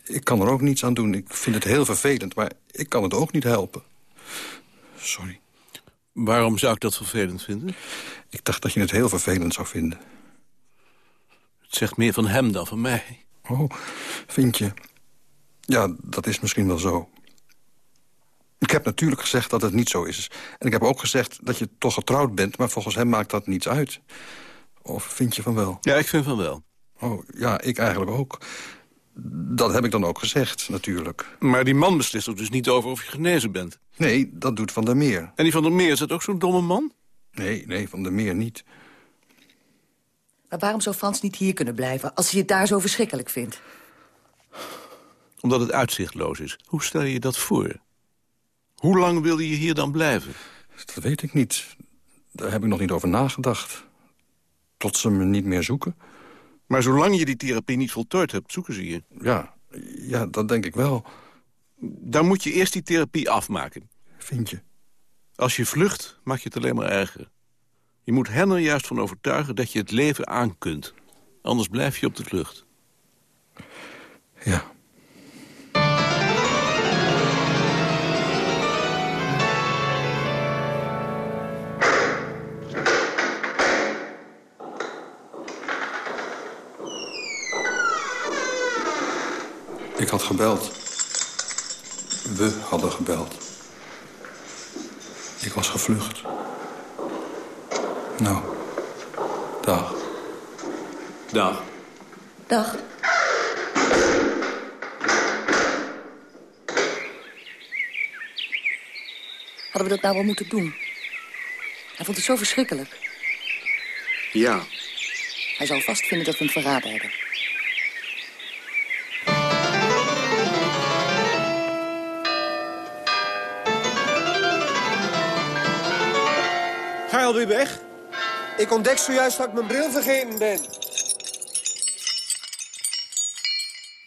ik kan er ook niets aan doen. Ik vind het heel vervelend, maar ik kan het ook niet helpen. Sorry. Waarom zou ik dat vervelend vinden? Ik dacht dat je het heel vervelend zou vinden. Het zegt meer van hem dan van mij. Oh, vind je? Ja, dat is misschien wel zo. Ik heb natuurlijk gezegd dat het niet zo is. En ik heb ook gezegd dat je toch getrouwd bent... maar volgens hem maakt dat niets uit. Of vind je van wel? Ja, ik vind van wel. Oh, ja, ik eigenlijk ook. Dat heb ik dan ook gezegd, natuurlijk. Maar die man beslist er dus niet over of je genezen bent. Nee, dat doet Van der Meer. En die Van der Meer, is dat ook zo'n domme man? Nee, nee, Van der Meer niet. Maar waarom zou Frans niet hier kunnen blijven... als hij het daar zo verschrikkelijk vindt? Omdat het uitzichtloos is. Hoe stel je dat voor? Hoe lang wil je hier dan blijven? Dat weet ik niet. Daar heb ik nog niet over nagedacht. Tot ze me niet meer zoeken. Maar zolang je die therapie niet voltooid hebt, zoeken ze je. Ja, ja dat denk ik wel. Dan moet je eerst die therapie afmaken. Vind je? Als je vlucht, maak je het alleen maar erger. Je moet hen er juist van overtuigen dat je het leven aan kunt. Anders blijf je op de vlucht. Ja. Ik had gebeld. We hadden gebeld. Ik was gevlucht. Nou, dag. Dag. Dag. Hadden we dat nou wel moeten doen? Hij vond het zo verschrikkelijk. Ja. Hij zou vast vinden dat we hem verraden hebben. Alweer weg? Ik ontdek zojuist dat ik mijn bril vergeten ben.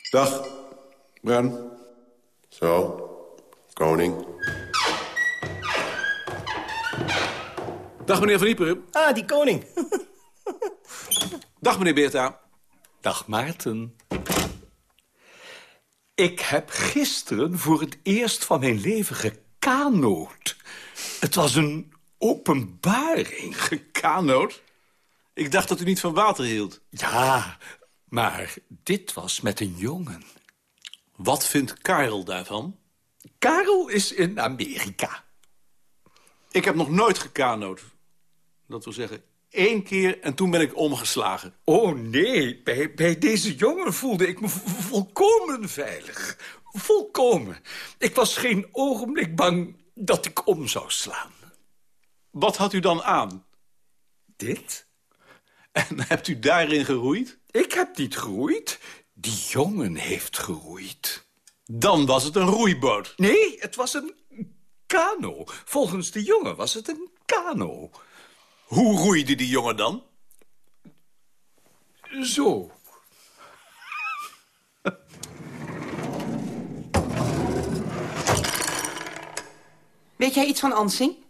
Dag, Bran. Zo, koning. Dag, meneer Van Ieper. Ah, die koning. Dag, meneer Beerta. Dag, Maarten. Ik heb gisteren voor het eerst van mijn leven gekanoot. Het was een openbaring. Gekanoot? Ik dacht dat u niet van water hield. Ja, maar dit was met een jongen. Wat vindt Karel daarvan? Karel is in Amerika. Ik heb nog nooit gekanoot. Dat wil zeggen, één keer en toen ben ik omgeslagen. Oh nee, bij, bij deze jongen voelde ik me volkomen veilig. Volkomen. Ik was geen ogenblik bang dat ik om zou slaan. Wat had u dan aan? Dit? En hebt u daarin geroeid? Ik heb niet geroeid. Die jongen heeft geroeid. Dan was het een roeiboot. Nee, het was een kano. Volgens de jongen was het een kano. Hoe roeide die jongen dan? Zo. Weet jij iets van Ansing?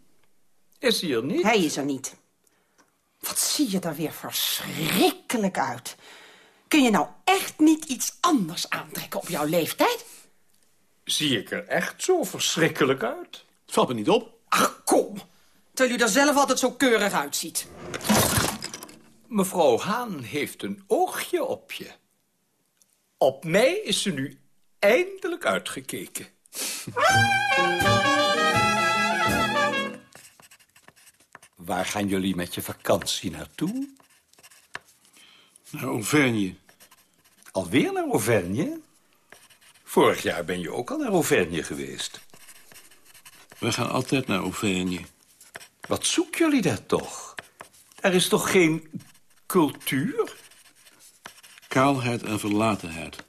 Is hij er niet? Hij is er niet. Wat zie je er weer verschrikkelijk uit. Kun je nou echt niet iets anders aantrekken op jouw leeftijd? Zie ik er echt zo verschrikkelijk uit? Valt me niet op. Ach, kom. Terwijl u er zelf altijd zo keurig uitziet. Mevrouw Haan heeft een oogje op je. Op mij is ze nu eindelijk uitgekeken. Waar gaan jullie met je vakantie naartoe? Naar Auvergne. Alweer naar Auvergne? Vorig jaar ben je ook al naar Auvergne geweest. We gaan altijd naar Auvergne. Wat zoeken jullie daar toch? Er is toch geen cultuur? Kaalheid en verlatenheid.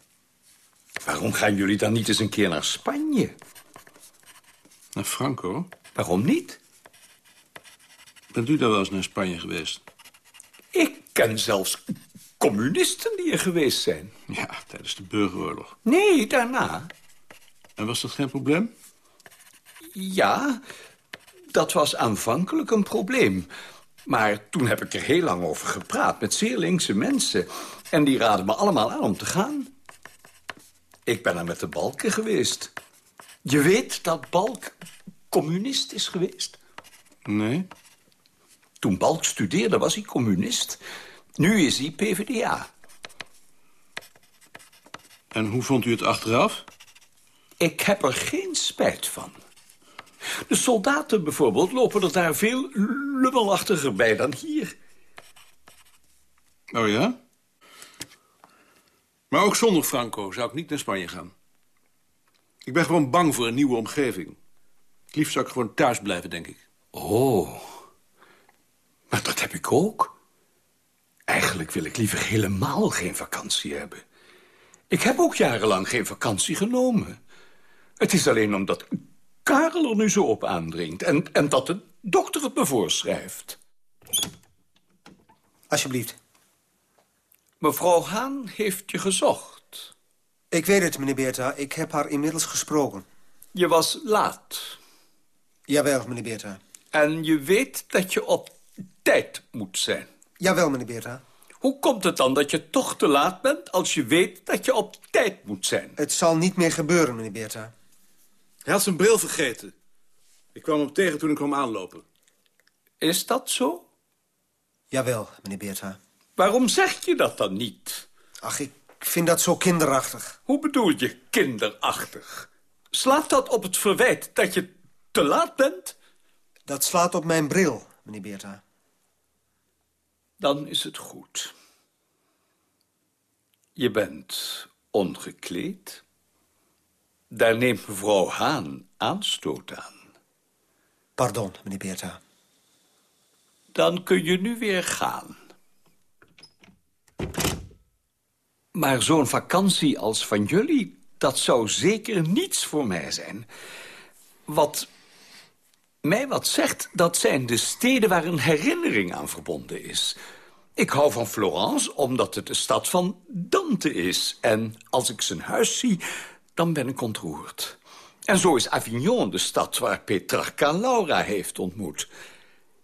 Waarom gaan jullie dan niet eens een keer naar Spanje? Naar Franco? Waarom niet? Bent u daar wel eens naar Spanje geweest? Ik ken zelfs communisten die er geweest zijn. Ja, tijdens de burgeroorlog. Nee, daarna. En was dat geen probleem? Ja, dat was aanvankelijk een probleem. Maar toen heb ik er heel lang over gepraat met zeer linkse mensen. En die raden me allemaal aan om te gaan. Ik ben er met de Balken geweest. Je weet dat Balk communist is geweest? Nee. Toen Balk studeerde was hij communist. Nu is hij PvdA. En hoe vond u het achteraf? Ik heb er geen spijt van. De soldaten bijvoorbeeld lopen er daar veel lummelachtiger bij dan hier. Oh ja? Maar ook zonder Franco zou ik niet naar Spanje gaan. Ik ben gewoon bang voor een nieuwe omgeving. Het liefst zou ik gewoon thuis blijven, denk ik. Oh, maar dat heb ik ook. Eigenlijk wil ik liever helemaal geen vakantie hebben. Ik heb ook jarenlang geen vakantie genomen. Het is alleen omdat Karel er nu zo op aandringt... en, en dat de dokter het me voorschrijft. Alsjeblieft. Mevrouw Haan heeft je gezocht. Ik weet het, meneer Beerta. Ik heb haar inmiddels gesproken. Je was laat. Jawel, meneer Beerta. En je weet dat je op tijd moet zijn. Jawel, meneer Beerta. Hoe komt het dan dat je toch te laat bent... als je weet dat je op tijd moet zijn? Het zal niet meer gebeuren, meneer Beerta. Hij had zijn bril vergeten. Ik kwam hem tegen toen ik kwam aanlopen. Is dat zo? Jawel, meneer Beerta. Waarom zeg je dat dan niet? Ach, ik vind dat zo kinderachtig. Hoe bedoel je kinderachtig? Slaat dat op het verwijt dat je te laat bent? Dat slaat op mijn bril, meneer Beerta. Dan is het goed. Je bent ongekleed. Daar neemt mevrouw Haan aanstoot aan. Pardon, meneer Beerta. Dan kun je nu weer gaan. Maar zo'n vakantie als van jullie... dat zou zeker niets voor mij zijn. Wat... mij wat zegt, dat zijn de steden waar een herinnering aan verbonden is. Ik hou van Florence omdat het de stad van Dante is. En als ik zijn huis zie, dan ben ik ontroerd. En zo is Avignon de stad waar Petrarca Laura heeft ontmoet.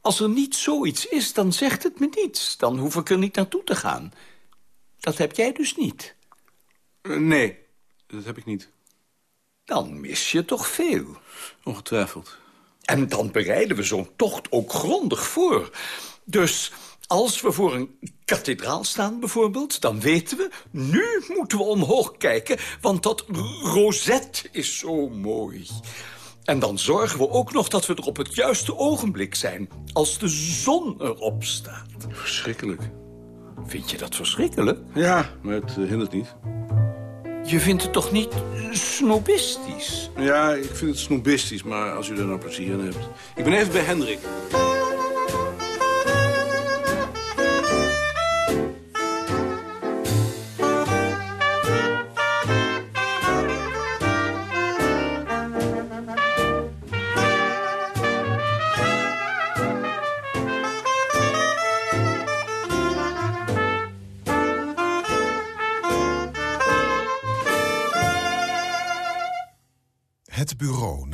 Als er niet zoiets is, dan zegt het me niets. Dan hoef ik er niet naartoe te gaan. Dat heb jij dus niet. Uh, nee, dat heb ik niet. Dan mis je toch veel. Ongetwijfeld. En dan bereiden we zo'n tocht ook grondig voor. Dus als we voor een kathedraal staan bijvoorbeeld, dan weten we... nu moeten we omhoog kijken, want dat rozet is zo mooi. En dan zorgen we ook nog dat we er op het juiste ogenblik zijn... als de zon erop staat. Verschrikkelijk. Vind je dat verschrikkelijk? Ja, maar het uh, hindert niet. Je vindt het toch niet snobistisch? Ja, ik vind het snobistisch, maar als u er nou plezier in hebt. Ik ben even bij Hendrik.